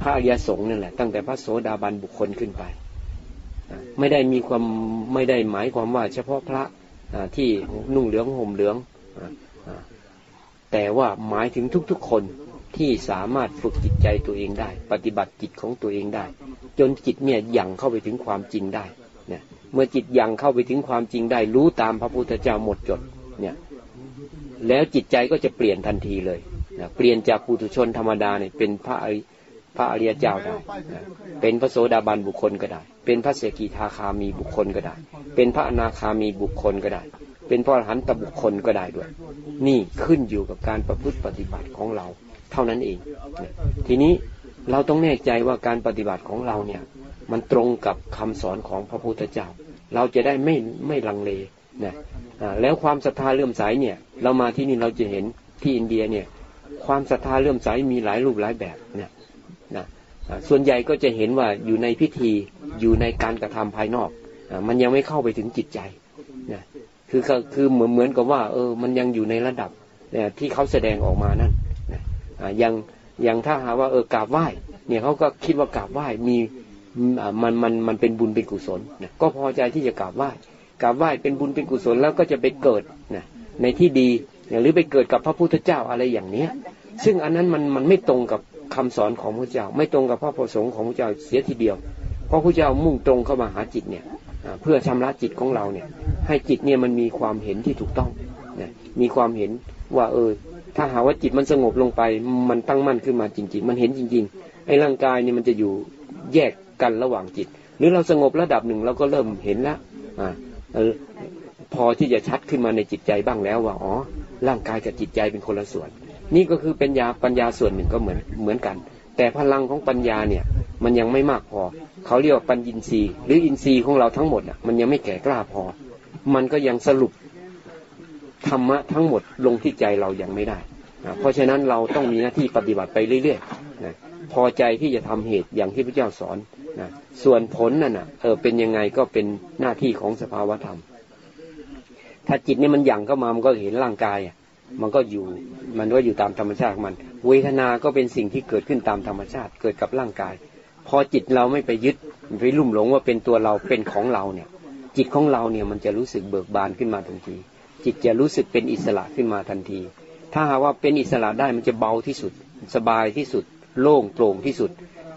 พระอริยสงฆ์นั่นแหละตั้งแต่พระโสดาบันบุคคลขึ้นไป ไม่ได้มีความไม่ได้หมายความว่า เฉพาะพระที่นุ่งเหลืองห่มเหลือง แต่ว่าหมายถึงทุกๆคนที่สามารถฝึกจิตใจตัวเองได้ ปฏิบัติจิตของตัวเองได้ จนจิตเนี่ยยั่งเข้าไปถึงความจริงได้เนี่ย เมื่อจิตยังเข้าไปถึงความจริงได้รู้ตามพระพุทธเจ้าหมดจดเนี่ยแล้วจิตใจก็จะเปลี่ยนทันทีเลยนะเปลี่ยนจากปุถุชนธรรมดาเนี่ยเป็นพระพระอริยเจ้าได้นะเป็นพระโสดาบันบุคคลก็ได้ เป็นพระเสกีทาคามีบุคคลก็ได้ เป็นพระอนาคามีบุคคลก็ได้ เป็นพระอรหันตบุคคลก็ได้ด้วย นี่ขึ้นอยู่กับการประพฤติปฏิบัติของเรา เท่านั้นเอง ทีนี้เราต้องแน่ใจว่าการปฏิบัติของเราเนี่ย มันตรงกับคำสอนของพระพุทธเจ้า เราจะได้ไม่ไม่ลังเลนะแล้วความศรัทธาเลื่อมใสเนี่ย เรามาที่นี่เราจะเห็นที่อินเดียเนี่ย ความศรัทธาเลื่อมใสมีหลายรูปหลายแบบเนี่ยนะส่วนใหญ่ก็จะเห็นว่าอยู่ในพิธีอยู่ในการกระทำภายนอก มันยังไม่เข้าไปถึงจิตใจนะคือคือเหมือนเหมือนกับว่า เออ มันยังอยู่ในระดับที่เขาแสดงออกมานั่นอย่างย่างถ้าหาว่าเออกราบไหว้เนี่ยเขาก็คิดว่ากราบไหว้มี มันมันมันเป็นบุญเป็นกุศลนะก็พอใจที่จะกราบไหว้กราบไหว้เป็นบุญเป็นกุศลแล้วก็จะไปเกิดนะในที่ดีหรือไปเกิดกับพระพุทธเจ้าอะไรอย่างเนี้ย ซึ่งอันนั้นมันมันไม่ตรงกับคำสอนของพระเจ้า ไม่ตรงกับพระประสงค์ของพระเจ้าเสียทีเดียว เพราะพระเจ้ามุ่งตรงเข้ามาหาจิตเนี่ยเพื่อชำระจิตของเราเนี่ย ให้จิตเนี่ยมันมีความเห็นที่ถูกต้องนะมีความเห็นว่าเออถ้าหาว่าจิตมันสงบลงไป มันตั้งมั่นขึ้นมาจริง ๆ มันเห็นจริง ๆไอ้ร่างกายเนี่ยมันจะอยู่แยก กันระหว่างจิต หรือเราสงบระดับหนึ่งเราก็เริ่มเห็นแล้วอ่าพอที่จะชัดขึ้นมาในจิตใจบ้างแล้วว่าอ๋อร่างกายกับจิตใจเป็นคนละส่วน นี่ก็คือเปัญญาปัญญาส่วนหนึ่งก็เหมือนเหมือนกัน แต่พลังของปัญญาเนี่ย มันยังไม่มากพอ เขาเรียกว่าปัญญินทรีย์ หรืออินทรีย์ของเราทั้งหมดอะมันยังไม่แก่กล้าพอ มันก็ยังสรุปธรรมะทั้งหมดลงที่ใจเรายังไม่ได้เพราะฉะนั้นเราต้องมีหน้าที่ปฏิบัติไปเรื่อยๆนะพอใจที่จะทำเหตุอย่างที่พระเจ้าสอน นะส่วนผลนั่นนะเออเป็นยังไงก็เป็นหน้าที่ของสภาวธรรม ถ้าจิตนี่มันยั่งเข้ามามันก็เห็นร่างกายอะมันก็อยู่มันก็อยู่ตามธรรมชาติของมัน เวทนา ก็เป็นสิ่งที่เกิดขึ้นตามธรรมชาติ เกิดกับร่างกาย พอจิตเราไม่ไปยึดไปลุ่มหลงว่าเป็นตัวเราเป็นของเราเนี่ย จิตของเราเนี่ยมันจะรู้สึกเบิกบานขึ้นมาทันที จิตจะรู้สึกเป็นอิสระขึ้นมาทันที ถ้าหากว่าเป็นอิสระได้มันจะเบาที่สุด สบายที่สุด โล่งโปร่งที่สุด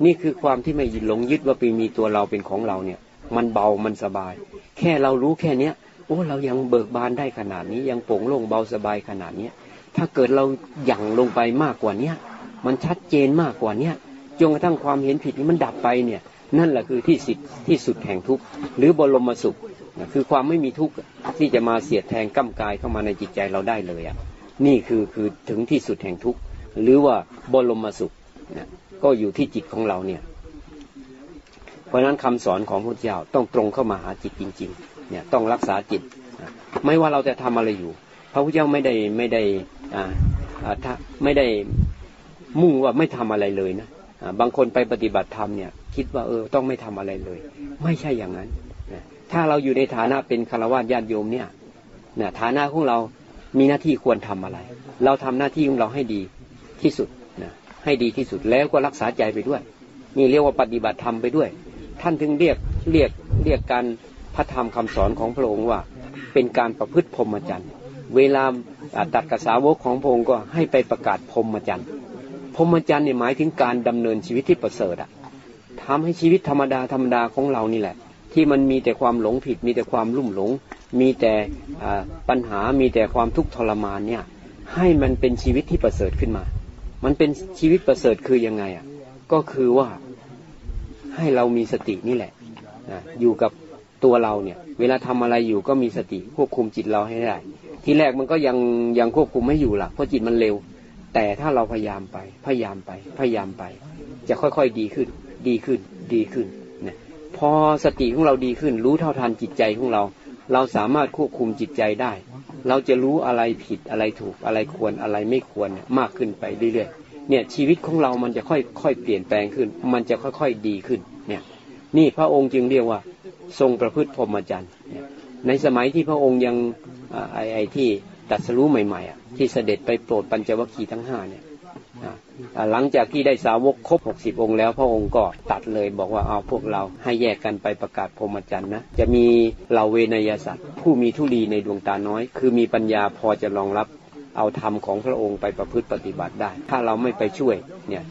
นี่คือความที่ไม่หลงยึดว่าเป็นมีตัวเราเป็นของเราเนี่ย มันเบามันสบาย แค่เรารู้แค่เนี้ยโอ้เรายังเบิกบานได้ขนาดนี้ ยังโปร่งโล่งเบาสบายขนาดเนี้ยถ้าเกิดเราหยั่งลงไปมากกว่าเนี้ยมันชัดเจนมากกว่าเนี้ยจนกระทั่งความเห็นผิดนี้มันดับไปเนี่ย นั่นแหละคือที่สิทที่สุดแห่งทุกข์หรือบรมสุขคือความไม่มีทุกข์ที่จะมาเสียดแทงกั้มกายเข้ามาในจิตใจเราได้เลยอะนี่คือคือถึงที่สุดแห่งทุกข์หรือว่าบรมสุขนะ ก็อยู่ที่จิตของเราเนี่ย เพราะฉะนั้นคำสอนของพระเจ้าต้องตรงเข้ามาหาจิตจริง ๆ เนี่ยต้องรักษาจิต ไม่ว่าเราจะทำอะไรอยู่ พระพุทธเจ้าไม่ได้ไม่ได้อ่าถ้าไม่ได้มุ่งว่าไม่ทำอะไรเลยนะบางคนไปปฏิบัติธรรมเนี่ย คิดว่าเออต้องไม่ทำอะไรเลย ไม่ใช่อย่างนั้นถ้าเราอยู่ในฐานะเป็นคารวะญาติโยมเนี่ยเนี่ยฐานะของเรามีหน้าที่ควรทำอะไร เราทำหน้าที่ของเราให้ดีที่สุด ให้ดีที่สุดแล้วก็รักษาใจไปด้วย นี่เรียกว่าปฏิบัติธรรมไปด้วย ท่านถึงเรียกเรียกเรียกการพระธรรมคำสอนของพระองค์ว่า เป็นการประพฤติพรหมจรรย์เวลาตัดกษาวกของพระองค์ก็ให้ไปประกาศพรหมจรรย์พรหมจรรย์เนี่ยหมายถึงการดำเนินชีวิตที่ประเสริฐอะทำให้ชีวิตธรรมดาธรรมดาของเรานี่แหละ ที่มันมีแต่ความหลงผิด มีแต่ความลุ่มหลง มีแต่ปัญหามีแต่ความทุกข์ทรมานเนี่ยให้มันเป็นชีวิตที่ประเสริฐขึ้นมา มันเป็นชีวิตประเสริฐคือยังไงอะ ก็คือว่าให้เรามีสตินี่แหละอยู่กับตัวเราเนี่ย เวลาทำอะไรอยู่ก็มีสติควบคุมจิตเราให้ได้ ที่แรกมันก็ยังยังควบคุมไม่อยู่หลักเพราะจิตมันเร็ว แต่ถ้าเราพยายามไป พยายามไป พยายามไป จะค่อยๆดีขึ้น ดีขึ้น ดีขึ้นนะพอสติของเราดีขึ้น รู้เท่าทันจิตใจของเรา เราสามารถควบคุมจิตใจได้ เราจะรู้อะไรผิดอะไรถูกอะไรควรอะไรไม่ควรมากขึ้นไปเรื่อยๆเนี่ยชีวิตของเรามันจะค่อยๆเปลี่ยนแปลงขึ้น มันจะค่อยๆดีขึ้นเนี่ยนี่พระองค์จึงเรียกว่า ทรงประพฤติพรหมจรรย์ในสมัยที่พระองค์ยังไอ้ที่ตัดสรู้ใหม่ๆอะที่เสด็จไปโปรดปัญจวัคคีย์ทั้งห้าเนี่ย หลังจากที่ได้สาวกครบหกสิบองค์แล้วพระองค์ก็ตัดเลยบอกว่าเอาพวกเราให้แยกกันไปประกาศพรหมจรรย์นะ จะมีเหล่าเวนยสัตว์ ผู้มีทุลีในดวงตาน้อย คือมีปัญญาพอจะรองรับเอาธรรมของพระองค์ไปประพฤติปฏิบัติได้ ถ้าเราไม่ไปช่วยเนี่ย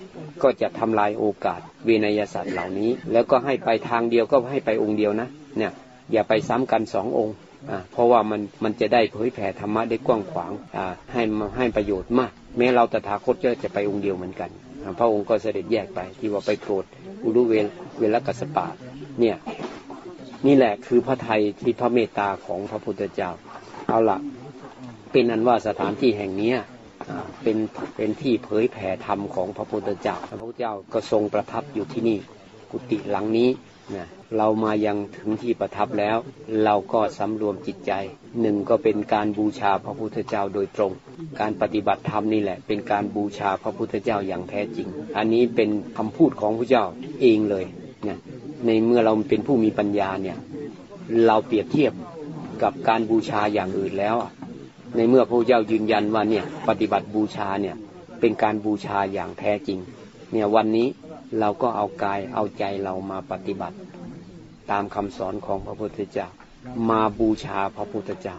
ก็จะทำลายโอกาสเวนยสัตว์เหล่านี้ แล้วก็ให้ไปทางเดียวก็ให้ไปองค์เดียวนะเนี่ยอย่าไปซ้ำกันสององค์เพราะว่ามันมันจะได้เผยแผ่ธรรมะได้กว้างขวางให้ให้ประโยชน์มาก แม้เราตถาคตจะจะไปองค์เดียวเหมือนกันพระองค์ก็เสด็จแยกไป ที่ว่าไปโปรดอุรุเวลเวลกัสปะเนี่ย นี่แหละคือพระไทยที่พระเมตตาของพระพุทธเจ้า เอาละเป็นนั้นว่าสถานที่แห่งนี้เป็นเป็นที่เผยแผ่ธรรมของพระพุทธเจ้า พระพุทธเจ้าก็ทรงประทับอยู่ที่นี่ กุฏิหลังนี้นะ เรามายังถึงที่ประทับแล้ว เราก็สำรวมจิตใจหนึ่งก็เป็นการบูชาพระพุทธเจ้าโดยตรง การปฏิบัติธรรมนี่แหละ เป็นการบูชาพระพุทธเจ้าอย่างแท้จริง อันนี้เป็นคำพูดของพระเจ้าเองเลยเนี่ยในเมื่อเราเป็นผู้มีปัญญาเนี่ยเราเปรียบเทียบกับการบูชาอย่างอื่นแล้ว ในเมื่อพระเจ้ายืนยันว่าเนี่ยปฏิบัติบูชาเนี่ยเป็นการบูชาอย่างแท้จริง เนี่ยวันนี้เราก็เอากายเอาใจเรามาปฏิบัติ ตามคำสอนของพระพุทธเจ้ามาบูชาพระพุทธเจ้า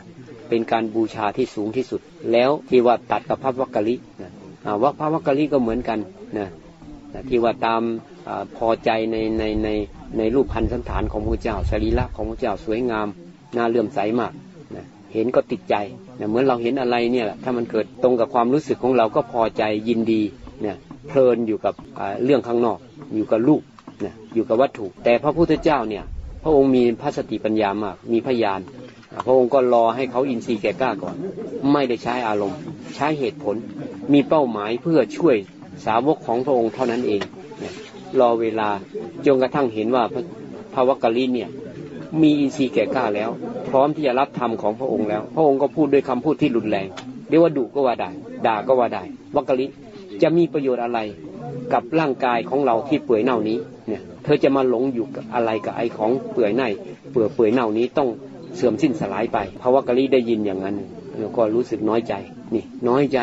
เป็นการบูชาที่สูงที่สุด แล้วที่ว่าตัดกับพระวักกะลินะว่าพระวักกะลิก็เหมือนกันนะที่ว่าตามอพอใจในในในในรูปพันธสันฐานของพระเจ้าสรีระของพระเจ้าสวยงามน่าเลื่อมใสมากนะเห็นก็ติดใจนะเหมือนเราเห็นอะไรเนี่ยถ้ามันเกิดตรงกับความรู้สึกของเราก็พอใจยินดีเนี่ยเพลินอยู่กับเรื่องข้างนอก อยู่กับลูกนะอยู่กับวัตถุ แต่พระพุทธเจ้าเนี่ย พระองค์มีพระสติปัญญามาก มีพยาน พระองค์ก็รอให้เขาอินทรีย์แก่กล้าก่อน ไม่ได้ใช้อารมณ์ ใช้เหตุผล มีเป้าหมายเพื่อช่วยสาวกของพระองค์เท่านั้นเอง รอเวลาจนกระทั่งเห็นว่าพระวักกะลิเนี่ยมีอินทรีย์แก่กล้าแล้ว พร้อมที่จะรับธรรมของพระองค์แล้ว พระองค์ก็พูดด้วยคำพูดที่รุนแรง เรียกว่าดุก็ว่าได้ ด่าก็ว่าได้วักกะลิจะมีประโยชน์อะไร กับร่างกายของเราที่เปื่อยเน่านี้เนี่ย เธอจะมาหลงอยู่กับอะไรกับไอของเปื่อยเน่าเปื่อยเปื่อยเน่านี้ต้องเสื่อมสิ้นสลายไปพระวักะลิได้ยินอย่างนั้นแล้วก็รู้สึกน้อยใจนี่ น้อยใจ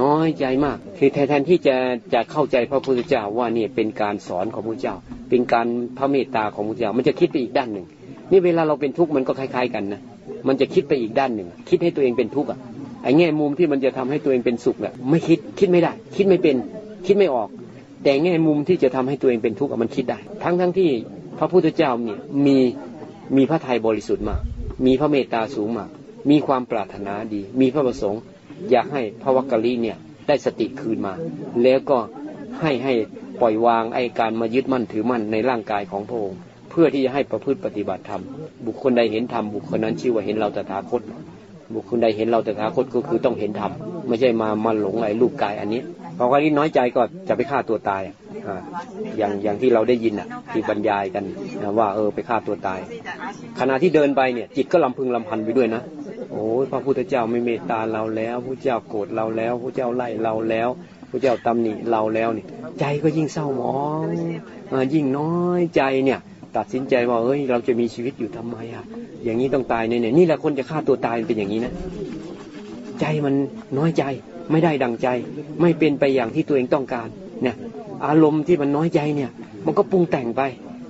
น้อยใจมาก คือแทนที่จะจะเข้าใจพระพุทธเจ้าว่านี่เป็นการสอนของพระเจ้า เป็นการพระเมตตาของพระเจ้า มันจะคิดไปอีกด้านหนึ่ง นี่เวลาเราเป็นทุกข์มันก็คล้าย ๆ กันนะมันจะคิดไปอีกด้านหนึ่ง คิดให้ตัวเองเป็นทุกข์อะไอ้แง่มุมที่มันจะทำให้ตัวเองเป็นสุขเนี่ยไม่คิดคิดไม่ได้ คิดไม่เป็น คิดไม่ออก แต่แง่มุมที่จะทำให้ตัวเองเป็นทุกข์มันคิดได้ ทั้งทั้งที่พระพุทธเจ้าเนี่ยมีมีพระทัยบริสุทธิ์มาก มีพระเมตตาสูงมาก มีความปรารถนาดี มีพระประสงค์ อยากให้พระวักกะลีเนี่ยได้สติคืนมา แล้วก็ให้ให้ปล่อยวางไอการมายึดมั่นถือมั่นในร่างกายของพระองค์ เพื่อที่จะให้ประพฤติปฏิบัติธรรม บุคคลใดเห็นธรรมบุคคลนั้นชื่อว่าเห็นเราตถาคต บุคคลใดเห็นเราตถาคตก็คือต้องเห็นธรรม ไม่ใช่มามาหลงไอรูปกายอันนี้ พอคนนี้น้อยใจก็จะไปฆ่าตัวตายอย่างอย่างที่เราได้ยินอะที่บรรยายกันนะว่าเออไปฆ่าตัวตาย ขณะที่เดินไปเนี่ย จิตก็ลำพึงลำพันไปด้วยนะโอ้พระพุทธเจ้าไม่เมตตาเราแล้วพระเจ้าโกรธเราแล้วพระเจ้าไล่เราแล้วพระเจ้าตำหนิเราแล้วนี่ใจก็ยิ่งเศร้าหมองยิ่งน้อยใจเนี่ย ตัดสินใจว่าเอ้ยเราจะมีชีวิตอยู่ทำไมอะอย่างนี้ต้องตายเนี่ยนี่แหละคนจะฆ่าตัวตายเป็นอย่างนี้นะ ใจมันน้อยใจ ไม่ได้ดังใจ ไม่เป็นไปอย่างที่ตัวเองต้องการเนี่ยอารมณ์ที่มันน้อยใจเนี่ย มันก็ปรุงแต่งไป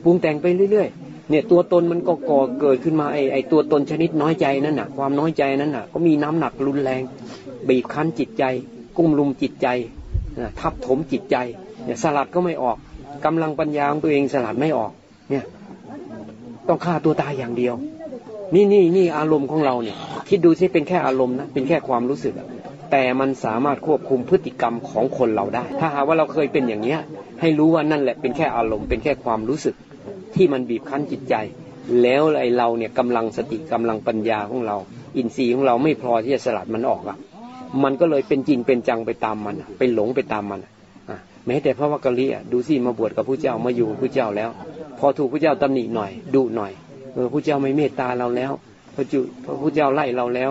ปรุงแต่งไปเรื่อยๆเนี่ยตัวตนมันก็ก่อเกิดขึ้นมาไอ้ไอ้ตัวตนชนิดน้อยใจนั่นน่ะความน้อยใจนั้นน่ะก็มีน้ำหนักรุนแรง บีบคั้นจิตใจ กุ้มลุมจิตใจทับถมจิตใจเนี่ยสลัดก็ไม่ออกกำลังปัญญาของตัวเองสลัดไม่ออกเนี่ยต้องฆ่าตัวตายอย่างเดียว นี่นี่นี่อารมณ์ของเราเนี่ยคิดดูซิเป็นแค่อารมณ์นะเป็นแค่ความรู้สึก แต่มันสามารถควบคุมพฤติกรรมของคนเราได้ ถ้าหากว่าเราเคยเป็นอย่างเนี้ย ให้รู้ว่านั่นแหละเป็นแค่อารมณ์เป็นแค่ความรู้สึกที่มันบีบคั้นจิตใจ แล้วไอเราเนี่ยกำลังสติกำลังปัญญาของเรา อินทรีย์ของเราไม่พอที่จะสลัดมันออกอะ มันก็เลยเป็นจริงเป็นจังไปตามมันไปหลงไปตามมันอะแม้แต่พระวักกะลีอะดูสิมาบวชกับผู้เจ้ามาอยู่ผู้เจ้าแล้ว พอถูกผู้เจ้าตำหนิหน่อยดุหน่อยเออผู้เจ้าไม่เมตตาเราแล้วพระจุพระผู้เจ้าไล่เราแล้ว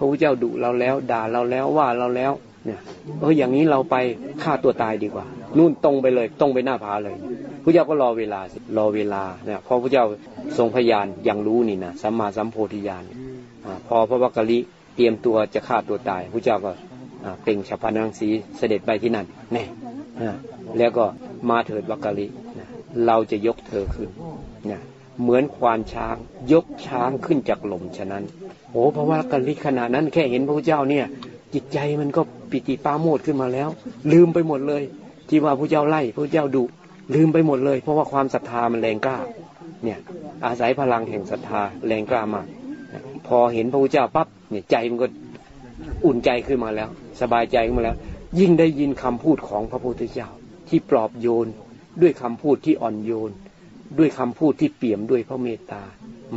ระผู้เจ้าดุเราแล้ว ด่าเราแล้วว่าเราแล้ว เนี่ยเอออย่างนี้เราไปฆ่าตัวตายดีกว่า นู่นตรงไปเลยตรงไปหน้าผาเลยพระเจ้าก็รอเวลารอเวลาเนี่ยพอพระเจ้าทรงพยานยังรู้นี่นะสัมมาสัมโพธิญาณพอพระวักกะลิเตรียมตัวจะฆ่าตัวตายพระเจ้าก็เป่งฉัพพนังสีเสด็จไปที่นั่นแน่แล้วก็มาเถิดวักกะลิเราจะยกเธอขึ้นนะ เหมือนควานช้าง ยกช้างขึ้นจากหล่มฉะนั้นโอ้เพราะว่ากะลิขณะนั้นแค่เห็นพระเจ้าเนี่ย จิตใจมันก็ปิติปาโมดขึ้นมาแล้ว ลืมไปหมดเลย ที่ว่าพระเจ้าไล่พระเจ้าดุลืมไปหมดเลย เพราะว่าความศรัทธามันแรงกล้า เนี่ย อาศัยพลังแห่งศรัทธาแรงกล้ามาพอเห็นพระพุทธเจ้าปั๊บเนี่ยใจมันก็อุ่นใจขึ้นมาแล้ว สบายใจขึ้นมาแล้ว ยิ่งได้ยินคำพูดของพระพุทธเจ้า ที่ปลอบโยนด้วยคำพูดที่อ่อนโยน ด้วยคำพูดที่เปี่ยมด้วยพระเมตตา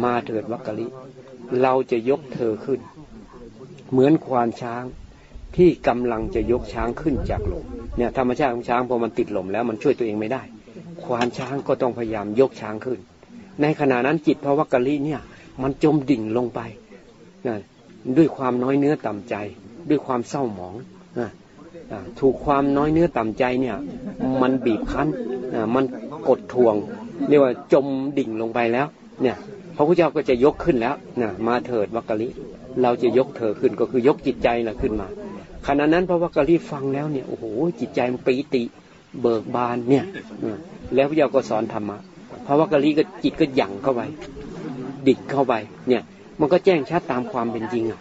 มาเถิดวักกะลิ เราจะยกเธอขึ้น เหมือนควานช้างที่กำลังจะยกช้างขึ้นจากหลมเนี่ยธรรมชาติของช้างพอมันติดหลมแล้วมันช่วยตัวเองไม่ได้ ควานช้างก็ต้องพยายามยกช้างขึ้น ในขณะนั้นจิตพระวักกะลิเนี่ย มันจมดิ่งลงไปนะด้วยความน้อยเนื้อต่ำใจ ด้วยความเศร้าหมองนะถูกความน้อยเนื้อต่ำใจเนี่ย มันบีบคั้น มันกดทวง เรียกว่าจมดิ่งลงไปแล้ว เนี่ยพระพุทธเจ้าก็จะยกขึ้นแล้วนะมาเถิดวักกะลิ เราจะยกเธอขึ้นก็คือยกจิตใจนะขึ้นมาขณะนั้นพระวักกะลีฟังแล้วเนี่ยโอ้โหจิตใจมันปีติเบิกบานเนี่ยแล้วพระเจ้าก็สอนธรรมะพระวักกะลีก็จิตก็หยั่งเข้าไปดิดเข้าไปเนี่ย มันก็แจ้งชัดตามความเป็นจริงอะ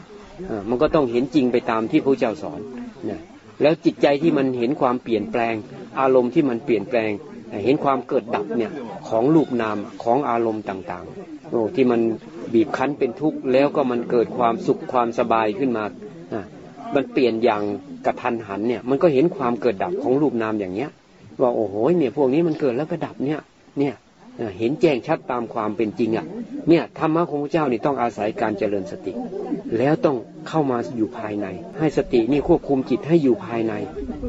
มันก็ต้องเห็นจริงไปตามที่พระเจ้าสอนเนี่ยแล้วจิตใจที่มันเห็นความเปลี่ยนแปลง อารมณ์ที่มันเปลี่ยนแปลง เห็นความเกิดดับเนี่ยของรูปนามของอารมณ์ต่างๆโอ้ที่มันบีบคั้นเป็นทุกข์แล้วก็มันเกิดความสุขความสบายขึ้นมาอ่ามันเปลี่ยนอย่างกระทันหันเนี่ย มันก็เห็นความเกิดดับของรูปนามอย่างเนี้ยว่าโอ้โหเนี่ยพวกนี้มันเกิดแล้วก็ดับเนี่ยเนี่ยเห็นแจ้งชัดตามความเป็นจริงอะ เนี่ยธรรมะของพระเจ้านี่ต้องอาศัยการเจริญสติ แล้วต้องเข้ามาอยู่ภายใน ให้สตินี่ควบคุมจิตให้อยู่ภายใน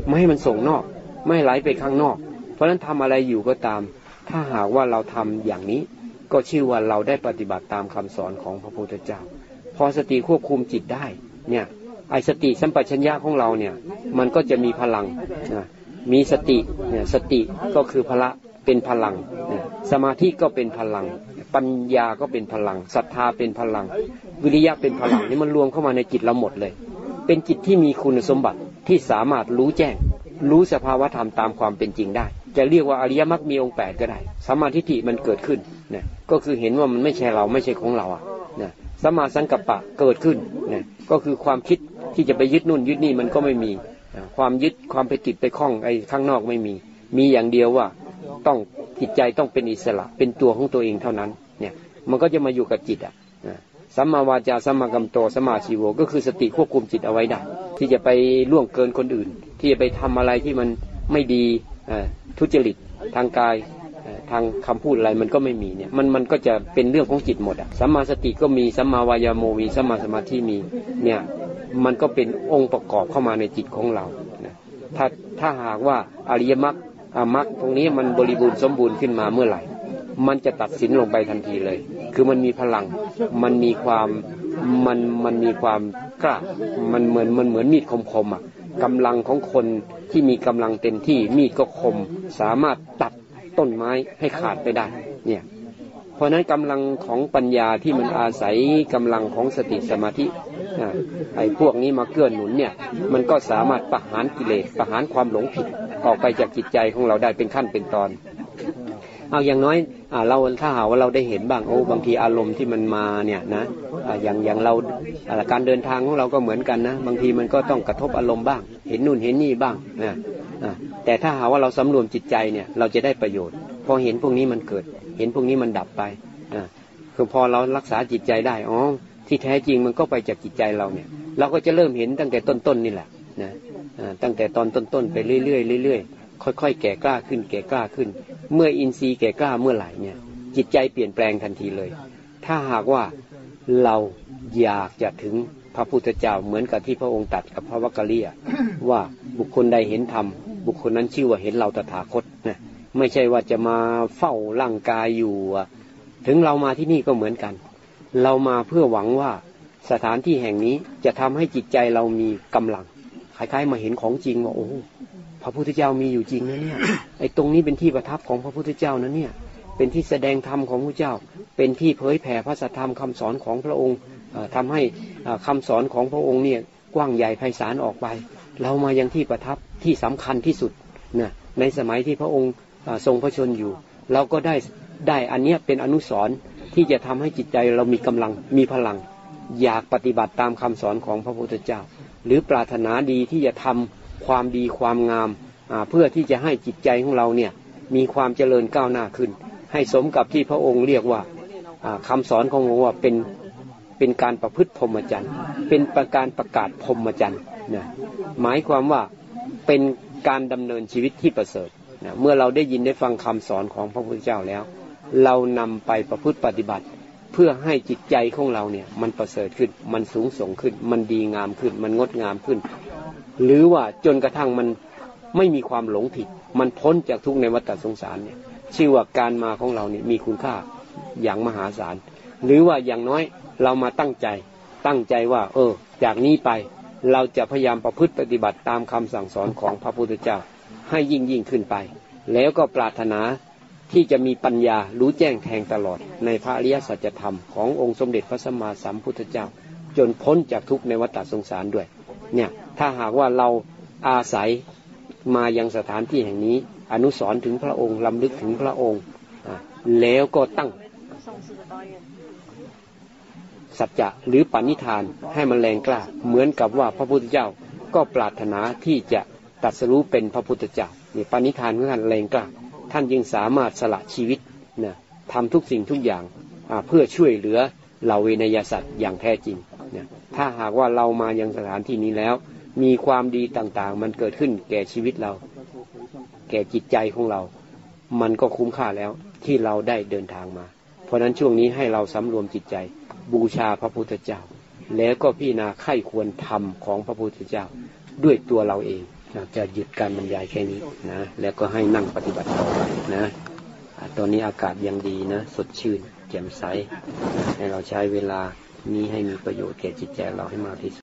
ไม่ให้มันส่งนอก ไม่ไหลไปข้างนอก ราะฉะนั้นทำอะไรอยู่ก็ตาม ถ้าหากว่าเราทำอย่างนี้ ก็ชื่อว่าเราได้ปฏิบัติตามคำสอนของพระพุทธเจ้า พอสติควบคุมจิตได้ เนี่ยไอสติสัมปชัญญะของเราเนี่ย มันก็จะมีพลังนะมีสติเนี่ยสติก็คือพละเป็นพลัง สมาธิก็เป็นพลัง ปัญญาก็เป็นพลังศรัทธาเป็นพลัง วิริยะเป็นพลังนี่มันรวมเข้ามาในจิตเราหมดเลย เป็นจิตที่มีคุณสมบัติที่สามารถรู้แจ้ง รู้สภาวะธรรมตามความเป็นจริงได้ จะเรียกว่าอริยมรรคมีองค์แปดก็ได้สัมมาธิิมันเกิดขึ้นนะก็คือเห็นว่ามันไม่ใช่เราไม่ใช่ของเราอะนะสัมมาสังกัปปะเกิดขึ้นนะก็คือความคิดที่จะไปยึดนู่นยึดนี่มันก็ไม่มี ความยึดความไปติดไปคล้องไอ้ข้างนอกไม่มี มีอย่างเดียวว่าต้องจิตใจต้องเป็นอิสระเป็นตัวของตัวเองเท่านั้นเนี่ยมันก็จะมาอยู่กับจิตอะสัมมาวาจาสัมมากัมโตสัมมาชีโวก็คือสติควบคุมจิตเอาไว้ได้ ที่จะไปล่วงเกินคนอื่น ที่จะไปทำอะไรที่มันไม่ดี ทุจริตทางกายทางคำพูดอะไรมันก็ไม่มีเนี่ยมันมันก็จะเป็นเรื่องของจิตหมดอะสัมมาสติก็มีสัมมาวายโมมีสัมมาสมาธิมีเนี่ยมันก็เป็นองค์ประกอบเข้ามาในจิตของเรานะถ้าถ้าหากว่าอริยมรรคมรรคตรงนี้มันบริบูรณ์สมบูรณ์ขึ้นมาเมื่อไหร่ มันจะตัดสินลงไปทันทีเลย คือมันมีพลังมันมีความมันมันมีความกล้ามันเหมือนมันเหมือนมีดคมๆอะกำลังของคน ที่มีกำลังเต็มที่มีดก็คม สามารถตัดต้นไม้ให้ขาดไปได้ เนี่ย เพราะนั้นกำลังของปัญญาที่มันอาศัยกำลังของสติสมาธิไอ้พวกนี้มาเกื้อหนุนเนี่ย มันก็สามารถประหารกิเลสประหารความหลงผิดออกไปจากจิตใจของเราได้เป็นขั้นเป็นตอน เอาอย่างน้อยอเราถ้าหาว่าเราได้เห็นบ้างโอ้บางทีอารมณ์ที่มันมาเนี่ยนะอย่างอย่างเราการเดินทางของเราก็เหมือนกันนะบางทีมันก็ต้องกระทบอารมณ์บ้าง เห็นนู่นเห็นนี่บ้างนะแต่ถ้าหาว่าเราสำรวมจิตใจเนี่ยเราจะได้ประโยชน์ พอเห็นพวกนี้มันเกิด เห็นพวกนี้มันดับไปคือพอเรารักษาจิตใจได้อ๋อที่แท้จริงมันก็ไปจากจิตใจเราเนี่ย เราก็จะเริ่มเห็นตั้งแต่ต้นๆนี่แหละนะตั้งแต่ตอนต้นๆไปเรื่อยๆเรื่อยๆ ค่อยๆแก่กล้าขึ้น แก่กล้าขึ้น เมื่ออินทรีย์แก่กล้าเมื่อไหร่เนี่ย จิตใจเปลี่ยนแปลงทันทีเลย ถ้าหากว่าเราอยากจะถึงพระพุทธเจ้าเหมือนกับที่พระองค์ตัดกับพระวักกะลียว่าบุคคลใดเห็นธรรมบุคคลนั้นชื่อว่าเห็นเราตถาคตนะไม่ใช่ว่าจะมาเฝ้าร่างกายอยู่ถึงเรามาที่นี่ก็เหมือนกัน เรามาเพื่อหวังว่าสถานที่แห่งนี้จะทำให้จิตใจเรามีกำลังคล้ายๆมาเห็นของจริงว่าโอ้ พระพุทธเจ้ามีอยู่จริงนะเนี่ยไอ้ตรงนี้เป็นที่ประทับของพระพุทธเจ้านะเนี่ย เป็นที่แสดงธรรมของพระเจ้า เป็นที่เผยแผ่พระสัทธรรมคำสอนของพระองค์ทำให้คำสอนของพระองค์เนี่ยกว้างใหญ่ไพศาลออกไป เรามายังที่ประทับที่สำคัญที่สุดนะในสมัยที่พระองค์ทรงพระชนอยู่ เราก็ได้ได้อันเนี้ยเป็นอนุสรณ์ที่จะทำให้จิตใจเรามีกำลังมีพลัง อยากปฏิบัติตามคำสอนของพระพุทธเจ้า หรือปรารถนาดีที่จะทำ ความดีความงามเพื่อที่จะให้จิตใจของเราเนี่ยมีความเจริญก้าวหน้าขึ้น ให้สมกับที่พระองค์เรียกว่าคำสอนของพระองค์ว่าเป็นเป็นการประพฤติพรหมจรรย์ เป็นประการประกาศพรหมจรรย์นะหมายความว่าเป็นการดำเนินชีวิตที่ประเสริฐนะเมื่อเราได้ยินได้ฟังคำสอนของพระพุทธเจ้าแล้ว เรานำไปประพฤติปฏิบัติ เพื่อให้จิตใจของเราเนี่ยมันประเสริฐขึ้น มันสูงส่งขึ้น มันดีงามขึ้น มันงดงามขึ้น หรือว่าจนกระทั่งมันไม่มีความหลงผิด มันพ้นจากทุกในวัฏสงสารเนี่ยชื่อว่าการมาของเราเนี่ยมีคุณค่าอย่างมหาศาล หรือว่าอย่างน้อยเรามาตั้งใจ ตั้งใจว่า เออ จากนี้ไปเราจะพยายามประพฤติปฏิบัติตามคำสั่งสอนของพระพุทธเจ้าให้ยิ่งยิ่งขึ้นไป แล้วก็ปรารถนาที่จะมีปัญญารู้แจ้งแทงตลอด ในพระอริยสัจธรรมขององค์สมเด็จพระสัมมาสัมพุทธเจ้า จนพ้นจากทุกในวัฏสงสารด้วย เนี่ยถ้าหากว่าเราอาศัยมายังสถานที่แห่งนี้ อนุสรถึงพระองค์ลำลึกถึงพระองค์แล้วก็ตั้งสัจจะหรือปณิธานให้มันแรงกล้า เหมือนกับว่าพระพุทธเจ้าก็ปรารถนาที่จะตัดสรู้เป็นพระพุทธเจ้านี่ปณิธานของท่านแรงกล้า ท่านยังสามารถสละชีวิตนะทำทุกสิ่งทุกอย่างเพื่อช่วยเหลือเหล่าเวนยสัตว์อย่างแท้จริง นะถ้าหากว่าเรามายังสถานที่นี้แล้ว มีความดีต่างๆ มันเกิดขึ้นแก่ชีวิตเรา แก่จิตใจของเรา มันก็คุ้มค่าแล้วที่เราได้เดินทางมา เพราะนั้นช่วงนี้ให้เราสำรวมจิตใจ บูชาพระพุทธเจ้า แล้วก็พี่นาไข้ควรทำของพระพุทธเจ้าด้วยตัวเราเองจะหยุดการบรรยายแค่นี้นะแล้วก็ให้นั่งปฏิบัติต่อไปนะตอนนี้อากาศยังดีนะ สดชื่นแจ่มใสให้เราใช้เวลา นี้ให้มีประโยชน์แก่จิตใจเราให้มากที่สุด